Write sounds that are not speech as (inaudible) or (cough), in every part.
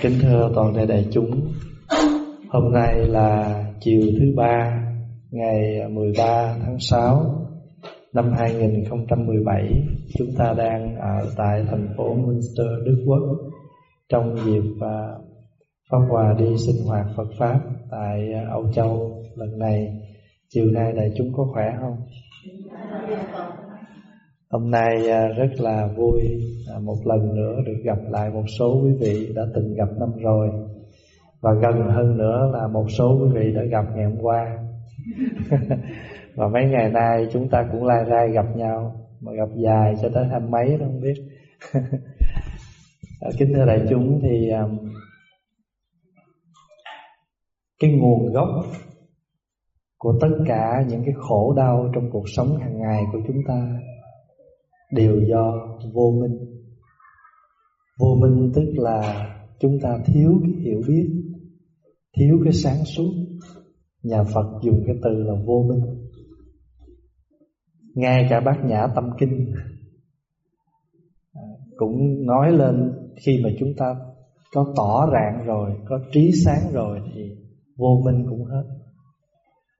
Kính thưa toàn thể đại chúng Hôm nay là chiều thứ ba Ngày 13 tháng 6 Năm 2017 Chúng ta đang ở tại thành phố Münster, Đức Quốc Trong dịp phong Pháp Hòa đi sinh hoạt Phật Pháp Tại à, Âu Châu lần này Chiều nay đại chúng có khỏe không? Hôm nay à, rất là vui à, một lần nữa được gặp lại một số quý vị đã từng gặp năm rồi. Và gần hơn nữa là một số quý vị đã gặp ngày hôm qua. (laughs) Và mấy ngày nay chúng ta cũng lai rai gặp nhau, mà gặp dài cho tới hai mấy đó không biết. (laughs) À, kính thưa đại chúng thì cái nguồn gốc của tất cả những cái khổ đau trong cuộc sống hàng ngày của chúng ta đều do vô minh. Vô minh tức là chúng ta thiếu cái hiểu biết, thiếu cái sáng suốt. Nhà phật dùng cái từ là vô minh. Ngay cả bát nhã tâm kinh à, cũng nói lên khi mà chúng ta có tỏ rạng rồi, có trí sáng rồi thì vô minh cũng hết.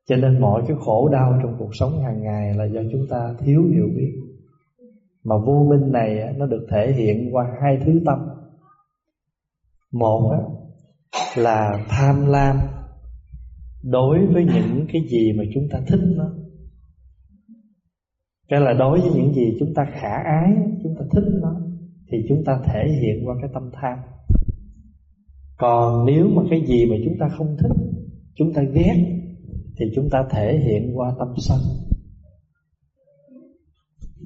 Cho nên mọi cái khổ đau trong cuộc sống hàng ngày là do chúng ta thiếu hiểu biết mà vô minh này nó được thể hiện qua hai thứ tâm. Một là tham lam đối với những cái gì mà chúng ta thích nó. Cái là đối với những gì chúng ta khả ái, chúng ta thích nó, thì chúng ta thể hiện qua cái tâm tham. Còn nếu mà cái gì mà chúng ta không thích, chúng ta ghét, thì chúng ta thể hiện qua tâm sân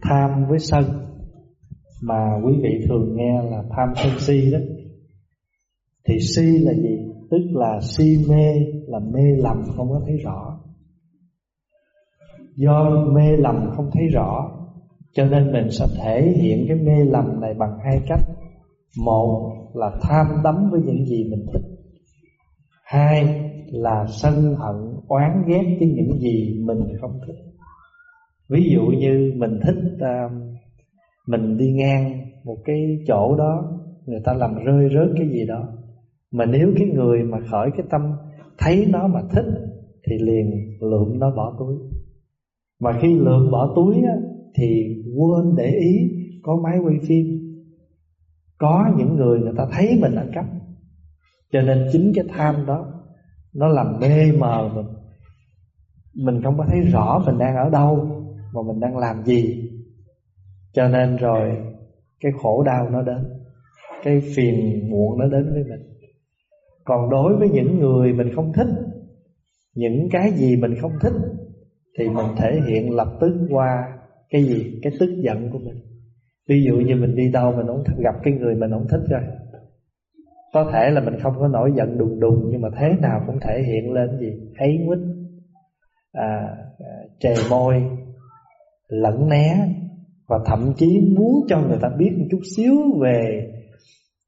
tham với sân, mà quý vị thường nghe là tham sân si đó. Thì si là gì? Tức là si mê, là mê lầm không có thấy rõ. Do mê lầm không thấy rõ, cho nên mình sẽ thể hiện cái mê lầm này bằng hai cách. Một là tham đắm với những gì mình thích. Hai là sân hận oán ghét với những gì mình không thích ví dụ như mình thích uh, mình đi ngang một cái chỗ đó người ta làm rơi rớt cái gì đó mà nếu cái người mà khởi cái tâm thấy nó mà thích thì liền lượm nó bỏ túi. Mà khi lượm bỏ túi á, thì quên để ý có máy quay phim có những người người ta thấy mình ăn cắp cho nên chính cái tham đó nó làm mê mờ mình. Mình không có thấy rõ mình đang ở đâu mà mình đang làm gì. Cho nên rồi cái khổ đau nó đến cái phiền muộn nó đến với mình. Còn đối với những người mình không thích những cái gì mình không thích thì mình thể hiện lập tức qua cái gì? Cái tức giận của mình. Ví dụ như mình đi đâu mình không gặp cái người mình không thích rồi có thể là mình không có nổi giận đùng đùng Nhưng mà thế nào cũng thể hiện lên gì? Ấy quýt à, à, Trề môi Lẫn né Và thậm chí muốn cho người ta biết một chút xíu về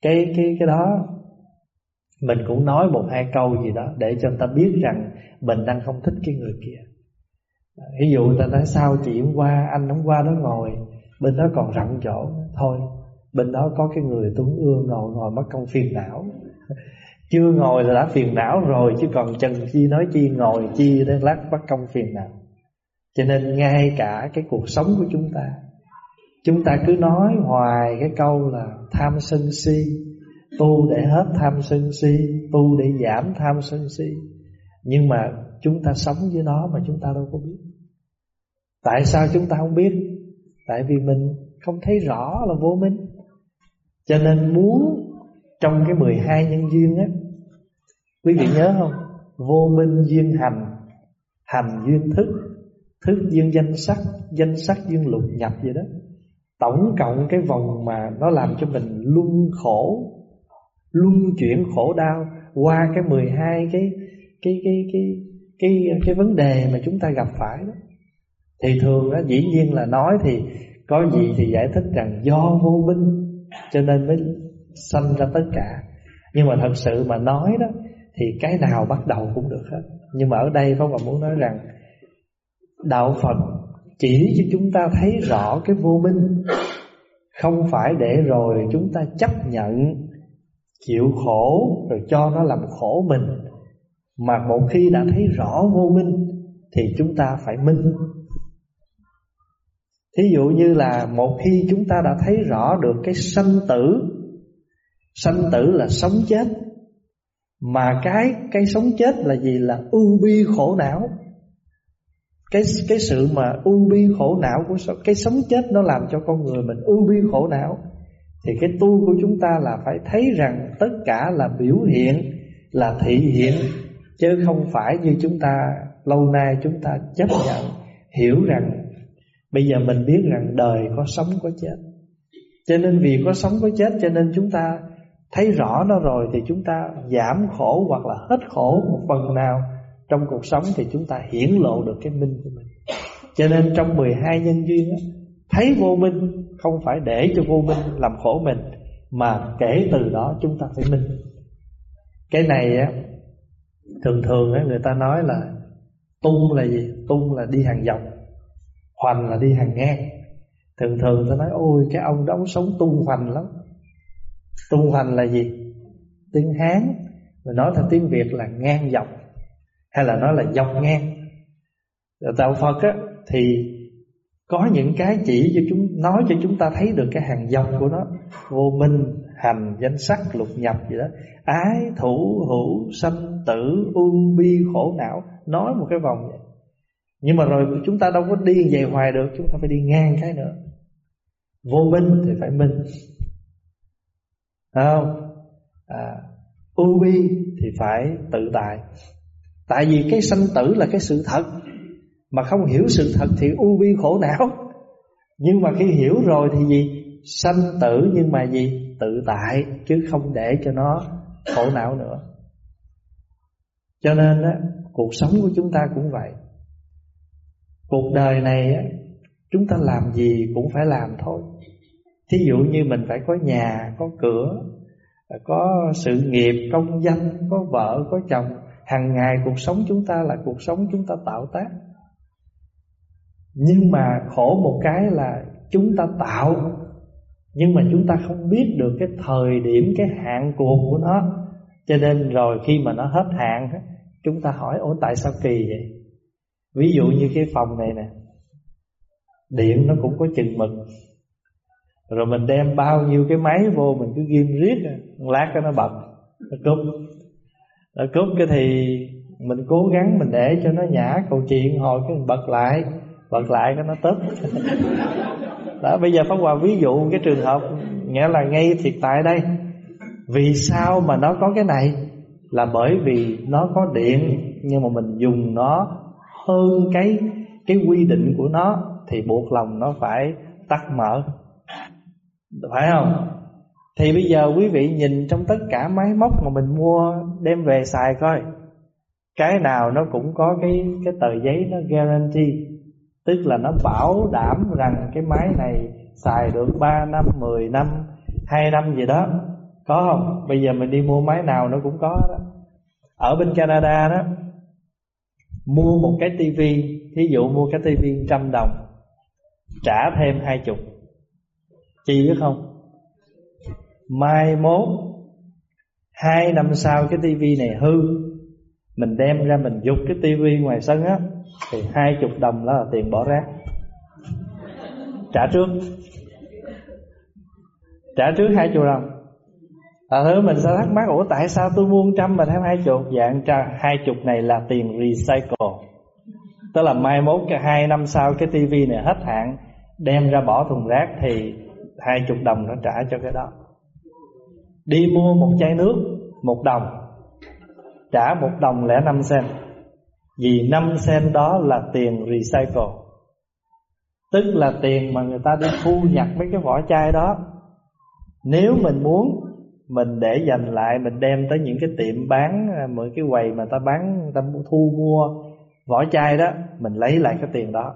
Cái cái cái đó. Mình cũng nói một hai câu gì đó Để cho người ta biết rằng Mình đang không thích cái người kia. Ví dụ người ta nói, sao chị hôm qua, Anh hôm qua đó ngồi, Bên đó còn rộng chỗ Thôi, Bên đó có cái người Tuấn ưa ngồi ngồi mất công phiền não. (laughs) Chưa ngồi là đã phiền não rồi, Chứ còn chần chi nói chi ngồi chi đến lát bắt công phiền não. Cho nên ngay cả cái cuộc sống của chúng ta Chúng ta cứ nói hoài cái câu là tham sân si, Tu để hết tham sân si, Tu để giảm tham sân si. Nhưng mà chúng ta sống với nó mà chúng ta đâu có biết. Tại sao chúng ta không biết? Tại vì mình không thấy rõ là vô minh. Cho nên muốn trong cái 12 nhân duyên á, Quý vị nhớ không? Vô minh duyên hành Hành duyên thức. Thức duyên danh sắc Danh sắc duyên lục nhập vậy đó. Tổng cộng cái vòng mà nó làm cho mình luân khổ, Luân chuyển khổ đau Qua cái 12 cái cái cái cái cái cái vấn đề mà chúng ta gặp phải đó. Thì thường đó dĩ nhiên là nói thì có gì thì giải thích rằng do vô minh cho nên mới sanh ra tất cả. Nhưng mà thật sự mà nói đó, thì cái nào bắt đầu cũng được hết. Nhưng mà ở đây Pháp Hòa muốn nói rằng đạo Phật chỉ cho chúng ta thấy rõ cái vô minh. Không phải để rồi chúng ta chấp nhận, chịu khổ rồi cho nó làm khổ mình. Mà một khi đã thấy rõ vô minh thì chúng ta phải minh. Thí dụ như là một khi chúng ta đã thấy rõ được cái sanh tử sanh tử là sống chết. Mà cái cái sống chết là gì? Là ưu bi khổ não cái cái sự mà ưu bi khổ não của cái sống chết nó làm cho con người mình ưu bi khổ não, thì cái tu của chúng ta là phải thấy rằng tất cả là biểu hiện, là thị hiện, chứ không phải như chúng ta, lâu nay chúng ta chấp nhận, hiểu rằng bây giờ mình biết rằng đời có sống có chết. Cho nên vì có sống có chết cho nên chúng ta thấy rõ nó rồi thì chúng ta giảm khổ hoặc là hết khổ một phần nào trong cuộc sống thì chúng ta hiển lộ được cái minh của mình. Cho nên trong 12 nhân duyên đó, thấy vô minh không phải để cho vô minh làm khổ mình mà kể từ đó chúng ta phải minh. Cái này á thường thường á người ta nói là tung là gì? Tung là đi hàng dọc, hoành là đi hàng ngang. Thường thường ta nói ôi cái ông đó sống tung hoành lắm. Tung hoành là gì? Tiếng Hán Rồi nói theo tiếng Việt là ngang dọc hay là nói là dọc ngang. Đạo Phật á Thì có những cái chỉ cho chúng Nói cho chúng ta thấy được cái hàng dọc của nó. Vô minh, hành, danh sắc, lục nhập gì đó. Ái, thủ, hữu, sanh, tử, ưu, bi, khổ não. Nói một cái vòng vậy. Nhưng mà rồi chúng ta đâu có đi về hoài được Chúng ta phải đi ngang cái nữa. Vô minh thì phải minh. Không? À, ưu bi thì phải tự tại tại vì cái sanh tử là cái sự thật. Mà không hiểu sự thật thì ưu bi khổ não. Nhưng mà khi hiểu rồi thì gì? Sanh tử nhưng mà gì? Tự tại, chứ không để cho nó khổ não nữa. Cho nên á, cuộc sống của chúng ta cũng vậy. Cuộc đời này á, chúng ta làm gì cũng phải làm thôi. Thí dụ như mình phải có nhà, có cửa, có sự nghiệp, công danh, có vợ, có chồng hàng ngày cuộc sống chúng ta là cuộc sống chúng ta tạo tác. Nhưng mà khổ một cái là chúng ta tạo, nhưng mà chúng ta không biết được cái thời điểm, cái hạn cuộc của nó. Cho nên rồi khi mà nó hết hạn, chúng ta hỏi, ủa, tại sao kỳ vậy? Ví dụ như cái phòng này nè, điện nó cũng có chừng mực. Rồi mình đem bao nhiêu cái máy vô mình cứ ghim riết, lát cái nó bật, nó cúp nó cúp cái thì mình cố gắng mình để cho nó nhả câu chuyện, hồi cái mình bật lại bật lại cái nó tớp (laughs) đó, bây giờ pháp hòa ví dụ cái trường hợp nghĩa là ngay thiệt tại đây. Vì sao mà nó có cái này? Là bởi vì nó có điện nhưng mà mình dùng nó hơn cái cái quy định của nó thì buộc lòng nó phải tắt mở. Phải không? Thì bây giờ quý vị nhìn trong tất cả máy móc mà mình mua đem về xài coi cái nào nó cũng có cái cái tờ giấy nó guarantee tức là nó bảo đảm rằng cái máy này xài được 3 năm, 10 năm, 2 năm gì đó. Có không? Bây giờ mình đi mua máy nào nó cũng có đó. Ở bên Canada đó mua một cái tivi, thí dụ mua cái tivi trăm đồng trả thêm hai chục Chi biết không Mai mốt, Hai năm sau cái tivi này hư, Mình đem ra mình dục cái tivi ngoài sân á, Thì hai chục đồng đó là tiền bỏ rác. Trả trước. Trả trước hai chục đồng. À thứ mình sẽ thắc mắc, Ủa, tại sao tôi mua trăm mà thêm hai chục? Dạng hai chục này là tiền recycle. Tức là mai mốt cái hai năm sau cái tivi này hết hạn, Đem ra bỏ thùng rác thì hai chục đồng nó trả cho cái đó. Đi mua một chai nước, Một đồng, Trả một đồng lẻ năm sen. Vì năm sen đó là tiền recycle. Tức là tiền mà người ta đi thu nhặt mấy cái vỏ chai đó. Nếu mình muốn, Mình để dành lại, Mình đem tới những cái tiệm bán à, mỗi cái quầy mà ta bán, người ta thu mua vỏ chai đó, Mình lấy lại cái tiền đó.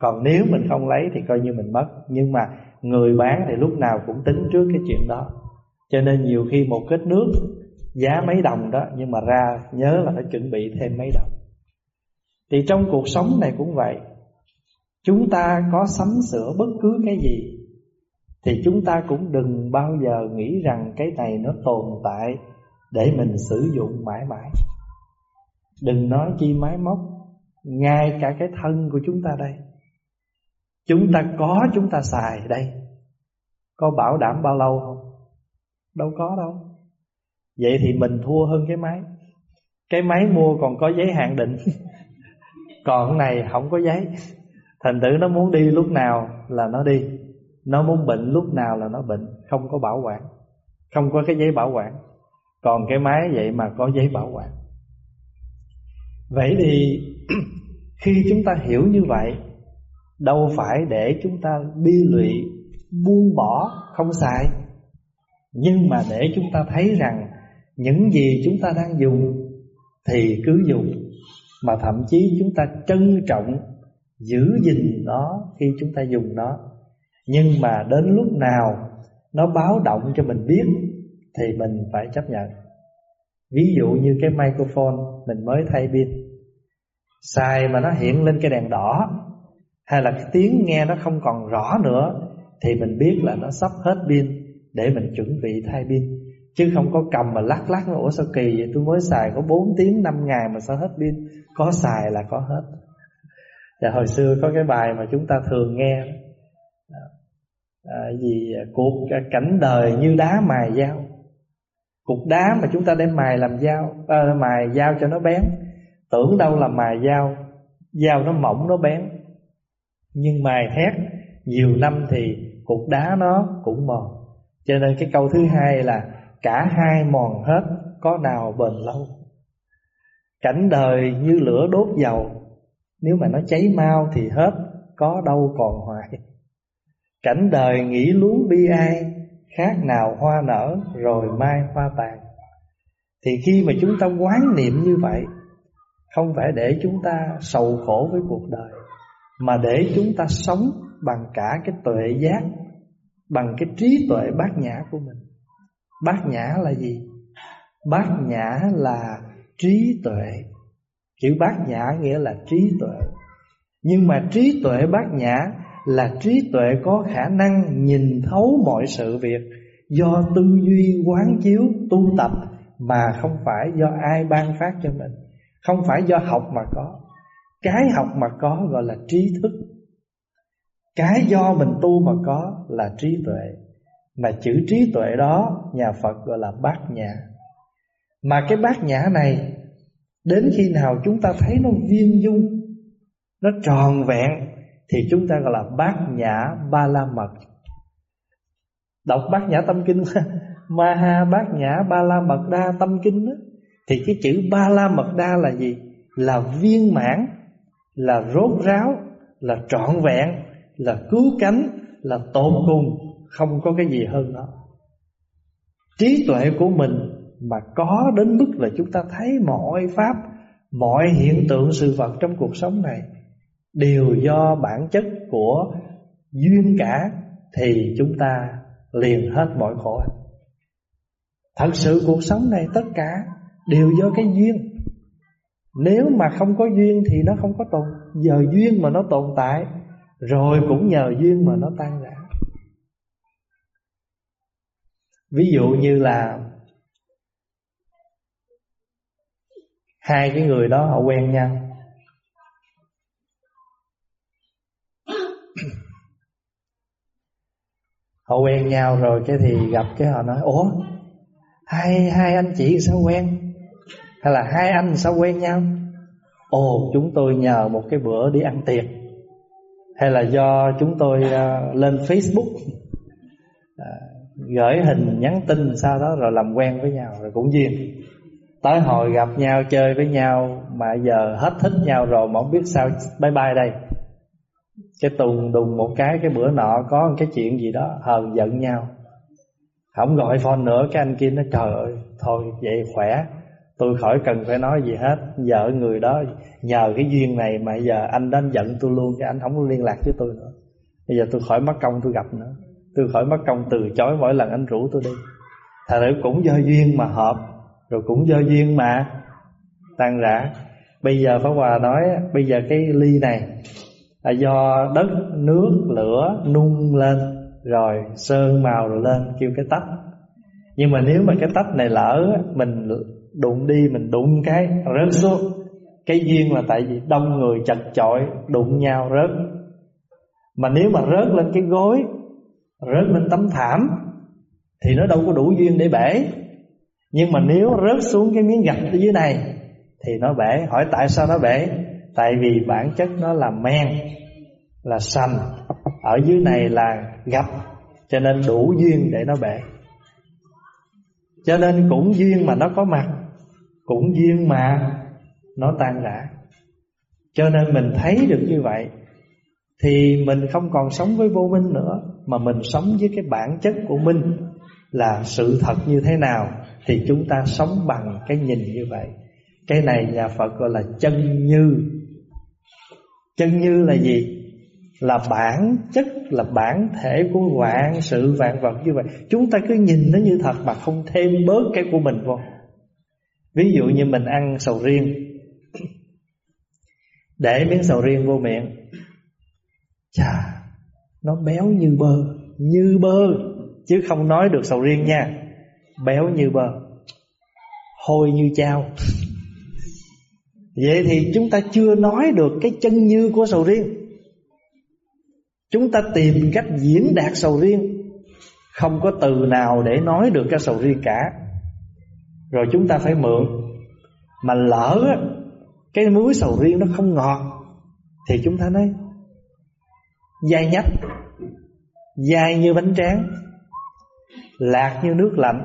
Còn nếu mình không lấy thì coi như mình mất. Nhưng mà Người bán thì lúc nào cũng tính trước cái chuyện đó. Cho nên nhiều khi một kết nước Giá mấy đồng đó Nhưng mà ra nhớ là phải chuẩn bị thêm mấy đồng Thì trong cuộc sống này cũng vậy Chúng ta có sắm sửa bất cứ cái gì thì chúng ta cũng đừng bao giờ nghĩ rằng cái này nó tồn tại để mình sử dụng mãi mãi. Đừng nói chi máy móc, ngay cả cái thân của chúng ta đây. Chúng ta có chúng ta xài đây. Có bảo đảm bao lâu không? Đâu có đâu. Vậy thì mình thua hơn cái máy. Cái máy mua còn có giấy hạn định. (laughs) còn cái này không có giấy. Thành tử nó muốn đi lúc nào là nó đi Nó muốn bệnh lúc nào là nó bệnh Không có bảo quản Không có cái giấy bảo quản Còn cái máy vậy mà có giấy bảo quản Vậy thì (clears throat) Khi chúng ta hiểu như vậy, Đâu phải để chúng ta bi lụy, Buông bỏ, Không xài nhưng mà để chúng ta thấy rằng Những gì chúng ta đang dùng Thì cứ dùng, Mà thậm chí chúng ta trân trọng, giữ gìn nó khi chúng ta dùng nó. Nhưng mà đến lúc nào nó báo động cho mình biết thì mình phải chấp nhận. Ví dụ như cái microphone mình mới thay pin, xài mà nó hiện lên cái đèn đỏ, hay là cái tiếng nghe nó không còn rõ nữa, thì mình biết là nó sắp hết pin để mình chuẩn bị thay pin. Chứ không có cầm mà lắc lắc ủa sao kỳ vậy? Tôi mới xài có 4 tiếng 5 ngày mà sao hết pin? Có xài là có hết. Và hồi xưa có cái bài mà chúng ta thường nghe. À, gì? Cuộc à, cảnh đời như đá mài dao. Cục đá mà chúng ta đem mài làm dao à, mài dao cho nó bén. Tưởng đâu là mài dao dao nó mỏng nó bén. Nhưng mài thét nhiều năm thì cục đá nó cũng mòn cho nên cái câu thứ hai là cả hai mòn hết, có nào bền lâu. Cảnh đời như lửa đốt dầu, nếu mà nó cháy mau thì hết, Có đâu còn hoài. Cảnh đời nghĩ luống bi ai, Khác nào hoa nở Rồi mai hoa tàn. Thì khi mà chúng ta quán niệm như vậy, Không phải để chúng ta sầu khổ với cuộc đời, Mà để chúng ta sống Bằng cả cái tuệ giác Bằng cái trí tuệ bát nhã của mình. Bát nhã là gì? Bát nhã là trí tuệ. Chữ bát nhã nghĩa là trí tuệ. Nhưng mà trí tuệ bát nhã là trí tuệ có khả năng nhìn thấu mọi sự việc Do tư duy quán chiếu, tu tập Mà không phải do ai ban phát cho mình. Không phải do học mà có. Cái học mà có gọi là trí thức. Cái do mình tu mà có là trí tuệ. Mà chữ trí tuệ đó nhà Phật gọi là bát nhã. Mà cái bát nhã này Đến khi nào chúng ta thấy nó viên dung Nó tròn vẹn Thì chúng ta gọi là bát nhã ba la mật Đọc bát nhã tâm kinh (laughs) Ma ha bát nhã ba la mật đa tâm kinh đó, Thì cái chữ ba la mật đa là gì? Là viên mãn Là rốt ráo Là trọn vẹn. Là cứu cánh Là tột cùng Không có cái gì hơn đó Trí tuệ của mình mà có đến mức là chúng ta thấy mọi pháp, mọi hiện tượng sự vật trong cuộc sống này đều do bản chất của duyên cả thì chúng ta liền hết mọi khổ. Thật sự cuộc sống này tất cả đều do cái duyên. Nếu mà không có duyên thì nó không có tồn, giờ duyên mà nó tồn tại rồi cũng nhờ duyên mà nó tan rã. Ví dụ như là Hai cái người đó họ quen nhau. (clears throat) Họ quen nhau rồi cái thì gặp cái họ nói Ủa hai, hai anh chị sao quen? Hay là hai anh sao quen nhau? Ồ chúng tôi nhờ một cái bữa đi ăn tiệc. Hay là do chúng tôi à, lên Facebook à, Gửi hình, nhắn tin sau đó rồi làm quen với nhau. Rồi cũng duyên. Tới hồi gặp nhau, chơi với nhau, Mà giờ hết thích nhau rồi Mà không biết sao, bye bye đây. Cái tùng đùng một cái Cái bữa nọ có cái chuyện gì đó, Hờn giận nhau. Không gọi phone nữa, Cái anh kia nó trời ơi, Thôi, vậy khỏe. Tôi khỏi cần phải nói gì hết. Vợ người đó, nhờ cái duyên này Mà giờ anh đến giận tôi luôn Cái anh không liên lạc với tôi nữa. Bây giờ tôi khỏi mất công tôi gặp nữa. Tôi khỏi mất công từ chối mỗi lần anh rủ tôi đi. Thật sự cũng do duyên mà hợp, rồi cũng do duyên mà tan rã. Bây giờ pháp hòa nói, bây giờ cái ly này là do đất, nước, lửa nung lên, Rồi sơn màu rồi lên, kêu cái tách. Nhưng mà nếu mà cái tách này lỡ, Mình đụng đi mình đụng cái, rớt xuống. Cái duyên là tại vì đông người chật chội, Đụng nhau rớt. Mà nếu mà rớt lên cái gối, Rớt lên tấm thảm, Thì nó đâu có đủ duyên để bể. Nhưng mà nếu rớt xuống cái miếng gạch ở dưới này, Thì nó bể. Hỏi tại sao nó bể? Tại vì bản chất nó là men, Là sành Ở dưới này là gạch, Cho nên đủ duyên để nó bể. Cho nên cũng duyên mà nó có mặt cũng duyên mà Nó tan rã. Cho nên mình thấy được như vậy Thì mình không còn sống với vô minh nữa Mà mình sống với cái bản chất của minh Là sự thật như thế nào Thì chúng ta sống bằng cái nhìn như vậy. Cái này nhà Phật gọi là chân như. Chân như là gì? Là bản chất, là bản thể của vạn sự vạn vật như vậy. Chúng ta cứ nhìn nó như thật mà không thêm bớt cái của mình vô. Ví dụ như mình ăn sầu riêng. Để miếng sầu riêng vô miệng. Chà, Nó béo như bơ Như bơ. Chứ không nói được sầu riêng nha. Béo như bơ. Hôi như chao. Vậy thì chúng ta chưa nói được cái chân như của sầu riêng. Chúng ta tìm cách diễn đạt sầu riêng. Không có từ nào để nói được cái sầu riêng cả. Rồi chúng ta phải mượn. Mà lỡ Cái muối sầu riêng nó không ngọt, Thì chúng ta nói, Dai nhách, Dai như bánh tráng, Lạc như nước lạnh,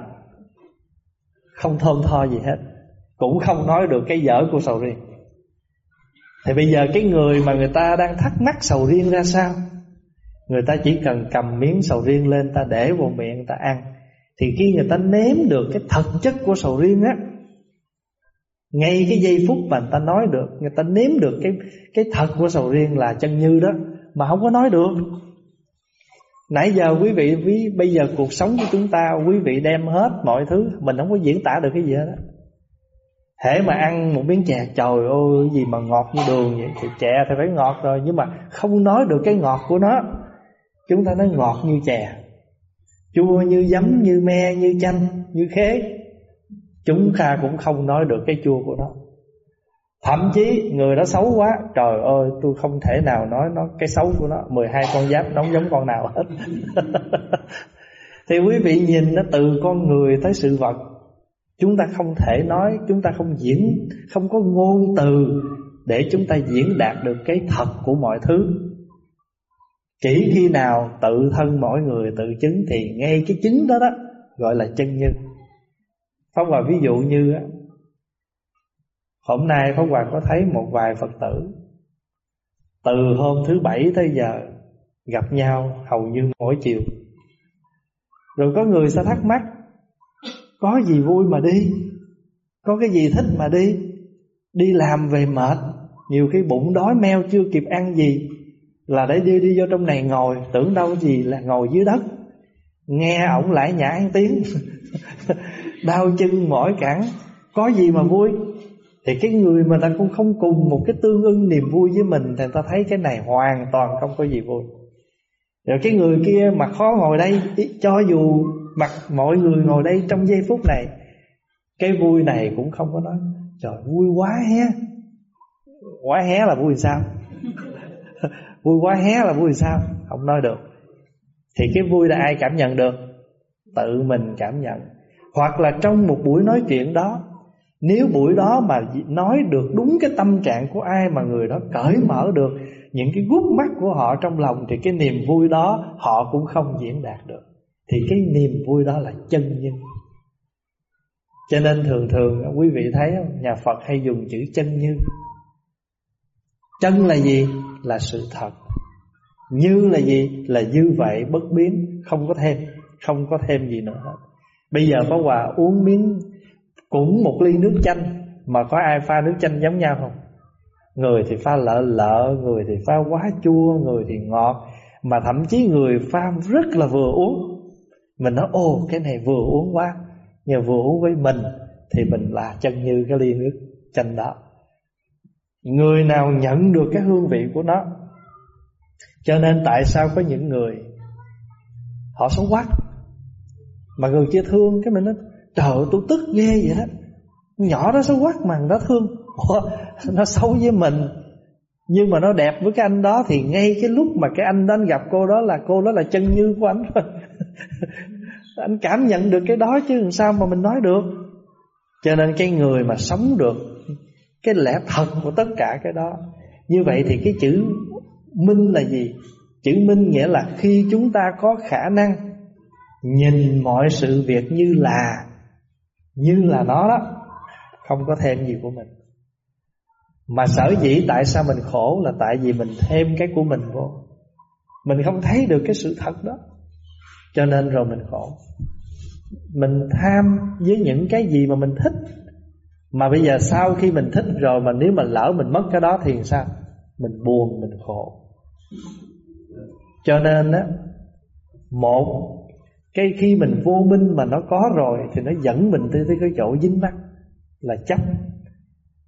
Không thơm tho gì hết. Cũng không nói được cái dở của sầu riêng. Thì bây giờ cái người mà người ta đang thắc mắc sầu riêng ra sao? Người ta chỉ cần cầm miếng sầu riêng lên, Ta để vào miệng, ta ăn. Thì khi người ta nếm được cái thật chất của sầu riêng á, Ngay cái giây phút mà người ta nói được, Người ta nếm được cái cái thật của sầu riêng là chân như đó, Mà không có nói được. Nãy giờ quý vị ví Bây giờ cuộc sống của chúng ta, Quý vị đem hết mọi thứ, Mình không có diễn tả được cái gì hết á. Hễ mà ăn một miếng chè, Trời ơi gì mà ngọt như đường vậy? Thì chè thì phải ngọt rồi, Nhưng mà không nói được cái ngọt của nó. Chúng ta nói ngọt như chè. Chua như giấm, như me, như chanh, như khế. Chúng ta cũng không nói được cái chua của nó. Thậm chí người đó xấu quá Trời ơi tôi không thể nào nói nó cái xấu của nó. 12 con giáp nó giống con nào hết. (laughs) Thì quý vị nhìn nó từ con người tới sự vật. Chúng ta không thể nói Chúng ta không diễn Không có ngôn từ Để chúng ta diễn đạt được cái thật của mọi thứ. Chỉ khi nào tự thân mỗi người tự chứng Thì ngay cái chứng đó đó Gọi là chân nhân. Phong Hòa ví dụ như Hôm nay Pháp Hòa có thấy một vài Phật tử Từ hôm thứ bảy tới giờ Gặp nhau hầu như mỗi chiều. Rồi có người sẽ thắc mắc, có gì vui mà đi, Có cái gì thích mà đi Đi làm về mệt, Nhiều khi bụng đói meo chưa kịp ăn gì là để đi đi vô trong này ngồi, Tưởng đâu gì là ngồi dưới đất. Nghe ổng lại nhả ăn tiếng. (laughs) Đau chân mỏi cẳng. Có gì mà vui? Thì cái người mà ta cũng không cùng một cái tương ưng niềm vui với mình, Thì ta thấy cái này hoàn toàn không có gì vui. Rồi cái người kia mà khó ngồi đây Cho dù Mặt mọi người ngồi đây trong giây phút này, Cái vui này cũng không có nói, Trời, vui quá hé. Quá hé là vui sao? (laughs) Vui quá hé là vui sao? Không nói được. Thì cái vui là ai cảm nhận được? Tự mình cảm nhận. Hoặc là trong một buổi nói chuyện đó, Nếu buổi đó mà nói được đúng cái tâm trạng của ai Mà người đó cởi mở được, Những cái gút mắt của họ trong lòng Thì cái niềm vui đó họ cũng không diễn đạt được. Thì cái niềm vui đó là chân nhân. Cho nên thường thường, quý vị thấy không? Nhà Phật hay dùng chữ chân như Chân là gì? Là sự thật Như là gì? Là như vậy, bất biến, Không có thêm, Không có thêm gì nữa hết Bây giờ có Hòa uống miếng Cũng một ly nước chanh, Mà có ai pha nước chanh giống nhau không? Người thì pha lợ lợ, Người thì pha quá chua, Người thì ngọt, Mà thậm chí người pha rất là vừa uống mình nói ô cái này vừa uống quá Nhưng vừa uống với mình, Thì mình là chân như cái ly nước chanh đó Người nào nhận được cái hương vị của nó? Cho nên tại sao có những người họ xấu quát mà người kia thương cái mình nói trời tôi tức ghê vậy đó. Nhỏ đó xấu quát mà nó thương. Ủa, nó xấu với mình. Nhưng mà nó đẹp với cái anh đó thì ngay cái lúc mà cái anh đó anh gặp cô đó là cô đó là chân như của anh rồi. (laughs) Anh cảm nhận được cái đó chứ làm sao mà mình nói được. Cho nên cái người mà sống được cái lẽ thật của tất cả cái đó. Như vậy thì cái chữ minh là gì? Chữ minh nghĩa là khi chúng ta có khả năng nhìn mọi sự việc như là như là nó đó, không có thêm gì của mình. Mà sở dĩ tại sao mình khổ là tại vì mình thêm cái của mình vô. Mình không thấy được cái sự thật đó. Cho nên rồi mình khổ. Mình tham với những cái gì mà mình thích. Mà bây giờ sau khi mình thích rồi Mà nếu mà lỡ mình mất cái đó thì sao? Mình buồn, mình khổ. Cho nên á Một Cái khi mình vô minh mà nó có rồi Thì nó dẫn mình tới, tới cái chỗ dính mắc Là chấp.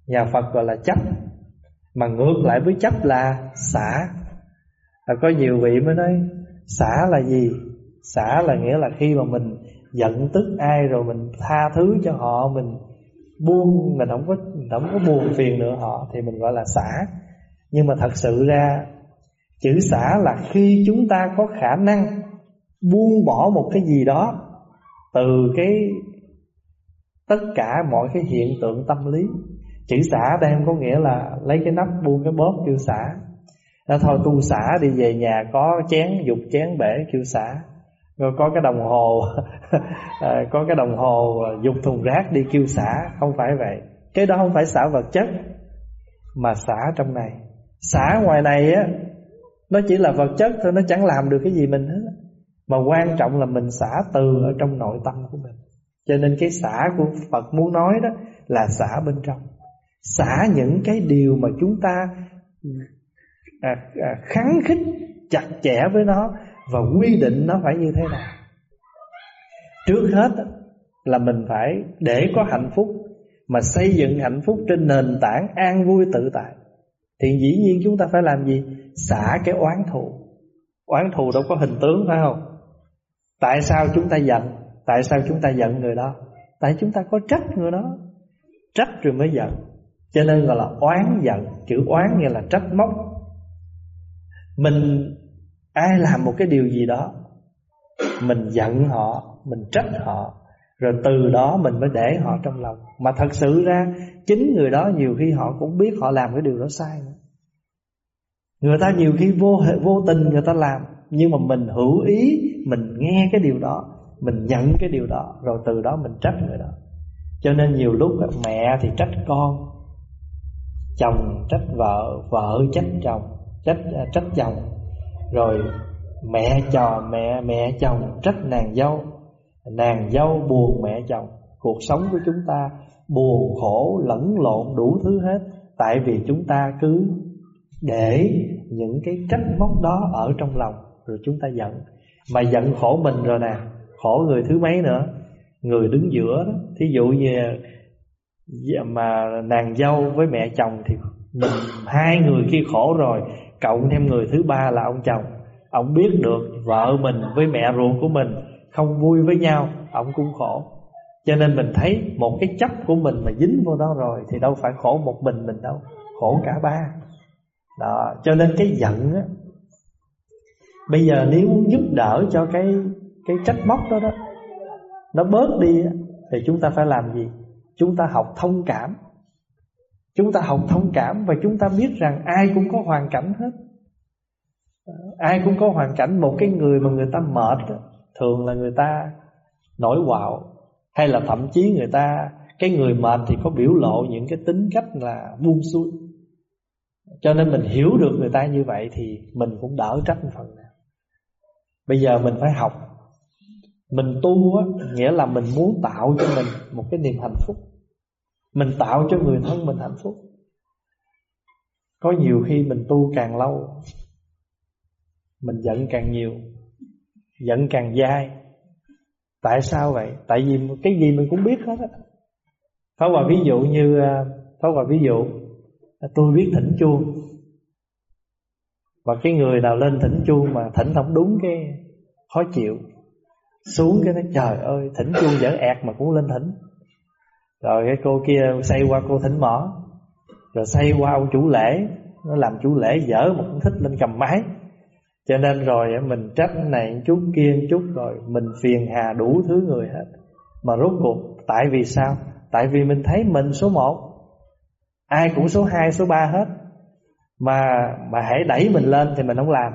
Nhà Phật gọi là chấp. Mà ngược lại với chấp là xả. À, Có nhiều vị mới nói Xả là gì? Xả là nghĩa là khi mà mình giận tức ai rồi mình tha thứ cho họ Mình buông, mình không có, không có buồn phiền nữa họ Thì mình gọi là xả. Nhưng mà thật sự ra Chữ xả là khi chúng ta có khả năng Buông bỏ một cái gì đó Từ cái Tất cả mọi cái hiện tượng tâm lý. Chữ xả đây có nghĩa là Lấy cái nắp buông cái bóp kêu xả. Đó thôi tu xả đi về nhà Có chén dục chén bể kêu xả. Rồi có cái đồng hồ (laughs) à, Có cái đồng hồ dùng thùng rác đi kêu xả. Không phải vậy. Cái đó không phải xả vật chất Mà xả trong này. Xả ngoài này á Nó chỉ là vật chất thôi Nó chẳng làm được cái gì mình hết. Mà quan trọng là mình xả từ Ở trong nội tâm của mình. Cho nên cái xả của Phật muốn nói đó Là xả bên trong. Xả những cái điều mà chúng ta à, à, kháng khích chặt chẽ với nó và quy định nó phải như thế nào? Trước hết là mình phải để có hạnh phúc. Mà xây dựng hạnh phúc trên nền tảng an vui tự tại. Thì dĩ nhiên chúng ta phải làm gì? Xả cái oán thù. Oán thù đâu có hình tướng, phải không? Tại sao chúng ta giận? Tại sao chúng ta giận người đó? Tại chúng ta có trách người đó. Trách rồi mới giận. Cho nên gọi là oán giận. Chữ oán nghĩa là trách móc. Mình Ai làm một cái điều gì đó, Mình giận họ, Mình trách họ, Rồi từ đó mình mới để họ trong lòng. Mà thật sự ra, Chính người đó nhiều khi họ cũng biết họ làm cái điều đó sai nữa. Người ta nhiều khi vô vô tình người ta làm, Nhưng mà mình hữu ý, Mình nghe cái điều đó, Mình nhận cái điều đó, Rồi từ đó mình trách người đó. Cho nên nhiều lúc mẹ thì trách con, chồng trách vợ vợ trách chồng, trách à, trách chồng rồi mẹ trò mẹ mẹ chồng trách nàng dâu. Nàng dâu buồn, mẹ chồng. Cuộc sống của chúng ta buồn khổ, lẫn lộn đủ thứ hết. Tại vì chúng ta cứ để những cái trách móc đó ở trong lòng, rồi chúng ta giận. Mà giận khổ mình rồi nè, khổ người thứ mấy nữa? Người đứng giữa đó. Thí dụ như mà nàng dâu với mẹ chồng thì mình, hai người kia khổ rồi cộng thêm người thứ ba là ông chồng. Ông biết được vợ mình với mẹ ruột của mình không vui với nhau, ông cũng khổ. Cho nên mình thấy một cái chấp của mình mà dính vô đó rồi thì đâu phải khổ một mình mình đâu, khổ cả ba. Đó, cho nên cái giận á, bây giờ nếu muốn giúp đỡ cho cái cái trách móc đó đó, nó bớt đi thì chúng ta phải làm gì? Chúng ta học thông cảm. Chúng ta học thông cảm Và chúng ta biết rằng ai cũng có hoàn cảnh hết. Ai cũng có hoàn cảnh. Một cái người mà người ta mệt Thường là người ta nổi quạo. Hay là thậm chí người ta Cái người mệt thì có biểu lộ Những cái tính cách là buông xuôi. Cho nên mình hiểu được người ta như vậy Thì mình cũng đỡ trách phần nào. Bây giờ mình phải học. Mình tu á, nghĩa là mình muốn tạo cho mình một cái niềm hạnh phúc. Mình tạo cho người thân mình hạnh phúc. Có nhiều khi mình tu càng lâu, Mình giận càng nhiều, Giận càng dai. Tại sao vậy? Tại vì cái gì mình cũng biết hết á. Phá Hòa ví dụ như à, Phá Hòa ví dụ à, Tôi biết thỉnh chuông. Và cái người nào lên thỉnh chuông mà thỉnh không đúng cái, khó chịu, xuống cái nó trời ơi, thỉnh chuông dở ẹt mà cũng lên thỉnh rồi cái cô kia xây qua cô thỉnh mỏ. Rồi xây qua ông chủ lễ. Nó làm chủ lễ dở một thích lên cầm máy. Cho nên rồi mình trách này chút kia chút rồi mình phiền hà đủ thứ người hết. Mà rốt cuộc tại vì sao? Tại vì mình thấy mình số một, ai cũng số hai số ba hết. Mà mà hãy đẩy mình lên thì mình không làm.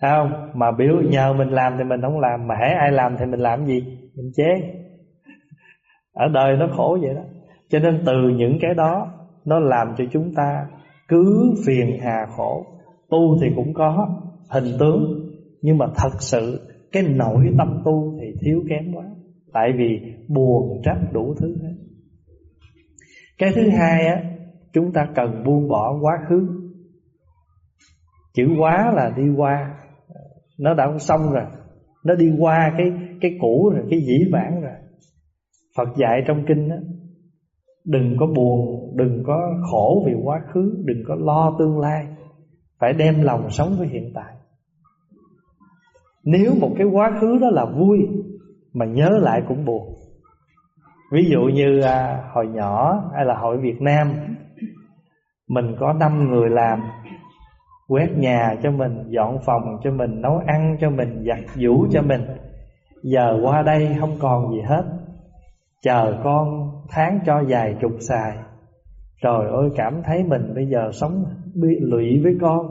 Thấy không? Mà biểu nhờ mình làm thì mình không làm. Mà hãy ai làm thì mình làm gì? Mình chế ở đời nó khổ vậy đó. Cho nên từ những cái đó, nó làm cho chúng ta cứ phiền hà khổ. Tu thì cũng có hình tướng, nhưng mà thật sự cái nội tâm tu thì thiếu kém quá. Tại vì buồn trách đủ thứ hết. Cái thứ hai á, chúng ta cần buông bỏ quá khứ. Chữ quá là đi qua. Nó đã không xong rồi. Nó đi qua cái cái cũ rồi, cái dĩ vãng rồi. Phật dạy trong kinh đó đừng có buồn đừng có khổ vì quá khứ đừng có lo tương lai. Phải đem lòng sống với hiện tại. Nếu một cái quá khứ đó là vui mà nhớ lại cũng buồn. Ví dụ như à, hồi nhỏ hay là hội Việt Nam mình có năm người làm quét nhà cho mình dọn phòng cho mình nấu ăn cho mình giặt giũ cho mình. Giờ qua đây không còn gì hết chờ con tháng cho dài chục xài. Trời ơi, cảm thấy mình bây giờ sống bị lụy với con.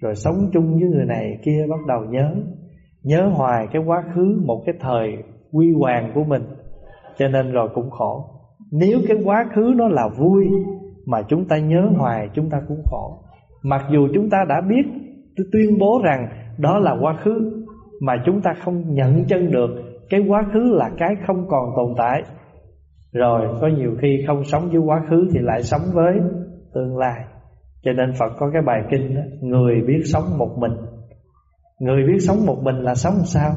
Rồi sống chung với người này, kia bắt đầu nhớ nhớ hoài cái quá khứ, một cái thời quy hoàng của mình. Cho nên rồi cũng khổ. Nếu cái quá khứ nó là vui, mà chúng ta nhớ hoài, chúng ta cũng khổ. Mặc dù chúng ta đã biết tuyên bố rằng đó là quá khứ, Mà chúng ta không nhận chân được cái quá khứ là cái không còn tồn tại. Rồi có nhiều khi không sống với quá khứ Thì lại sống với tương lai. Cho nên Phật có cái bài kinh đó, Người biết sống một mình. Người biết sống một mình là sống sao?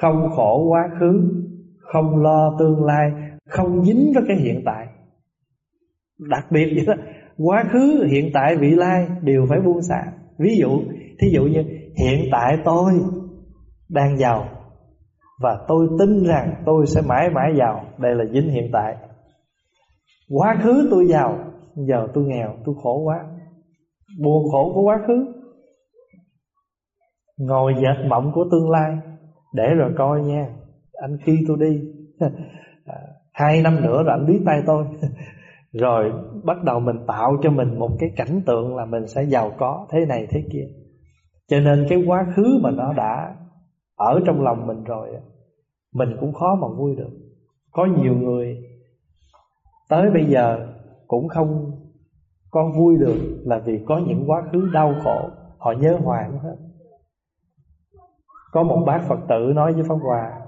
Không khổ quá khứ Không lo tương lai Không dính với cái hiện tại. Đặc biệt vậy đó Quá khứ, hiện tại, vị lai đều phải buông xả. Ví dụ, thí dụ như hiện tại tôi đang giàu và tôi tin rằng tôi sẽ mãi mãi giàu. Đây là dính hiện tại. Quá khứ tôi giàu Giờ tôi nghèo, tôi khổ quá. Buồn khổ của quá khứ. Ngồi dệt mộng của tương lai Để rồi coi nha. Anh khi tôi đi (laughs) Hai năm nữa rồi anh biết tay tôi. (laughs) Rồi bắt đầu mình tạo cho mình một cái cảnh tượng là mình sẽ giàu có thế này thế kia. Cho nên cái quá khứ mà nó đã ở trong lòng mình rồi Mình cũng khó mà vui được. Có nhiều người tới bây giờ cũng không con vui được là vì có những quá khứ đau khổ, Họ nhớ hoài hết. Có một bác Phật tử nói với Pháp Hòa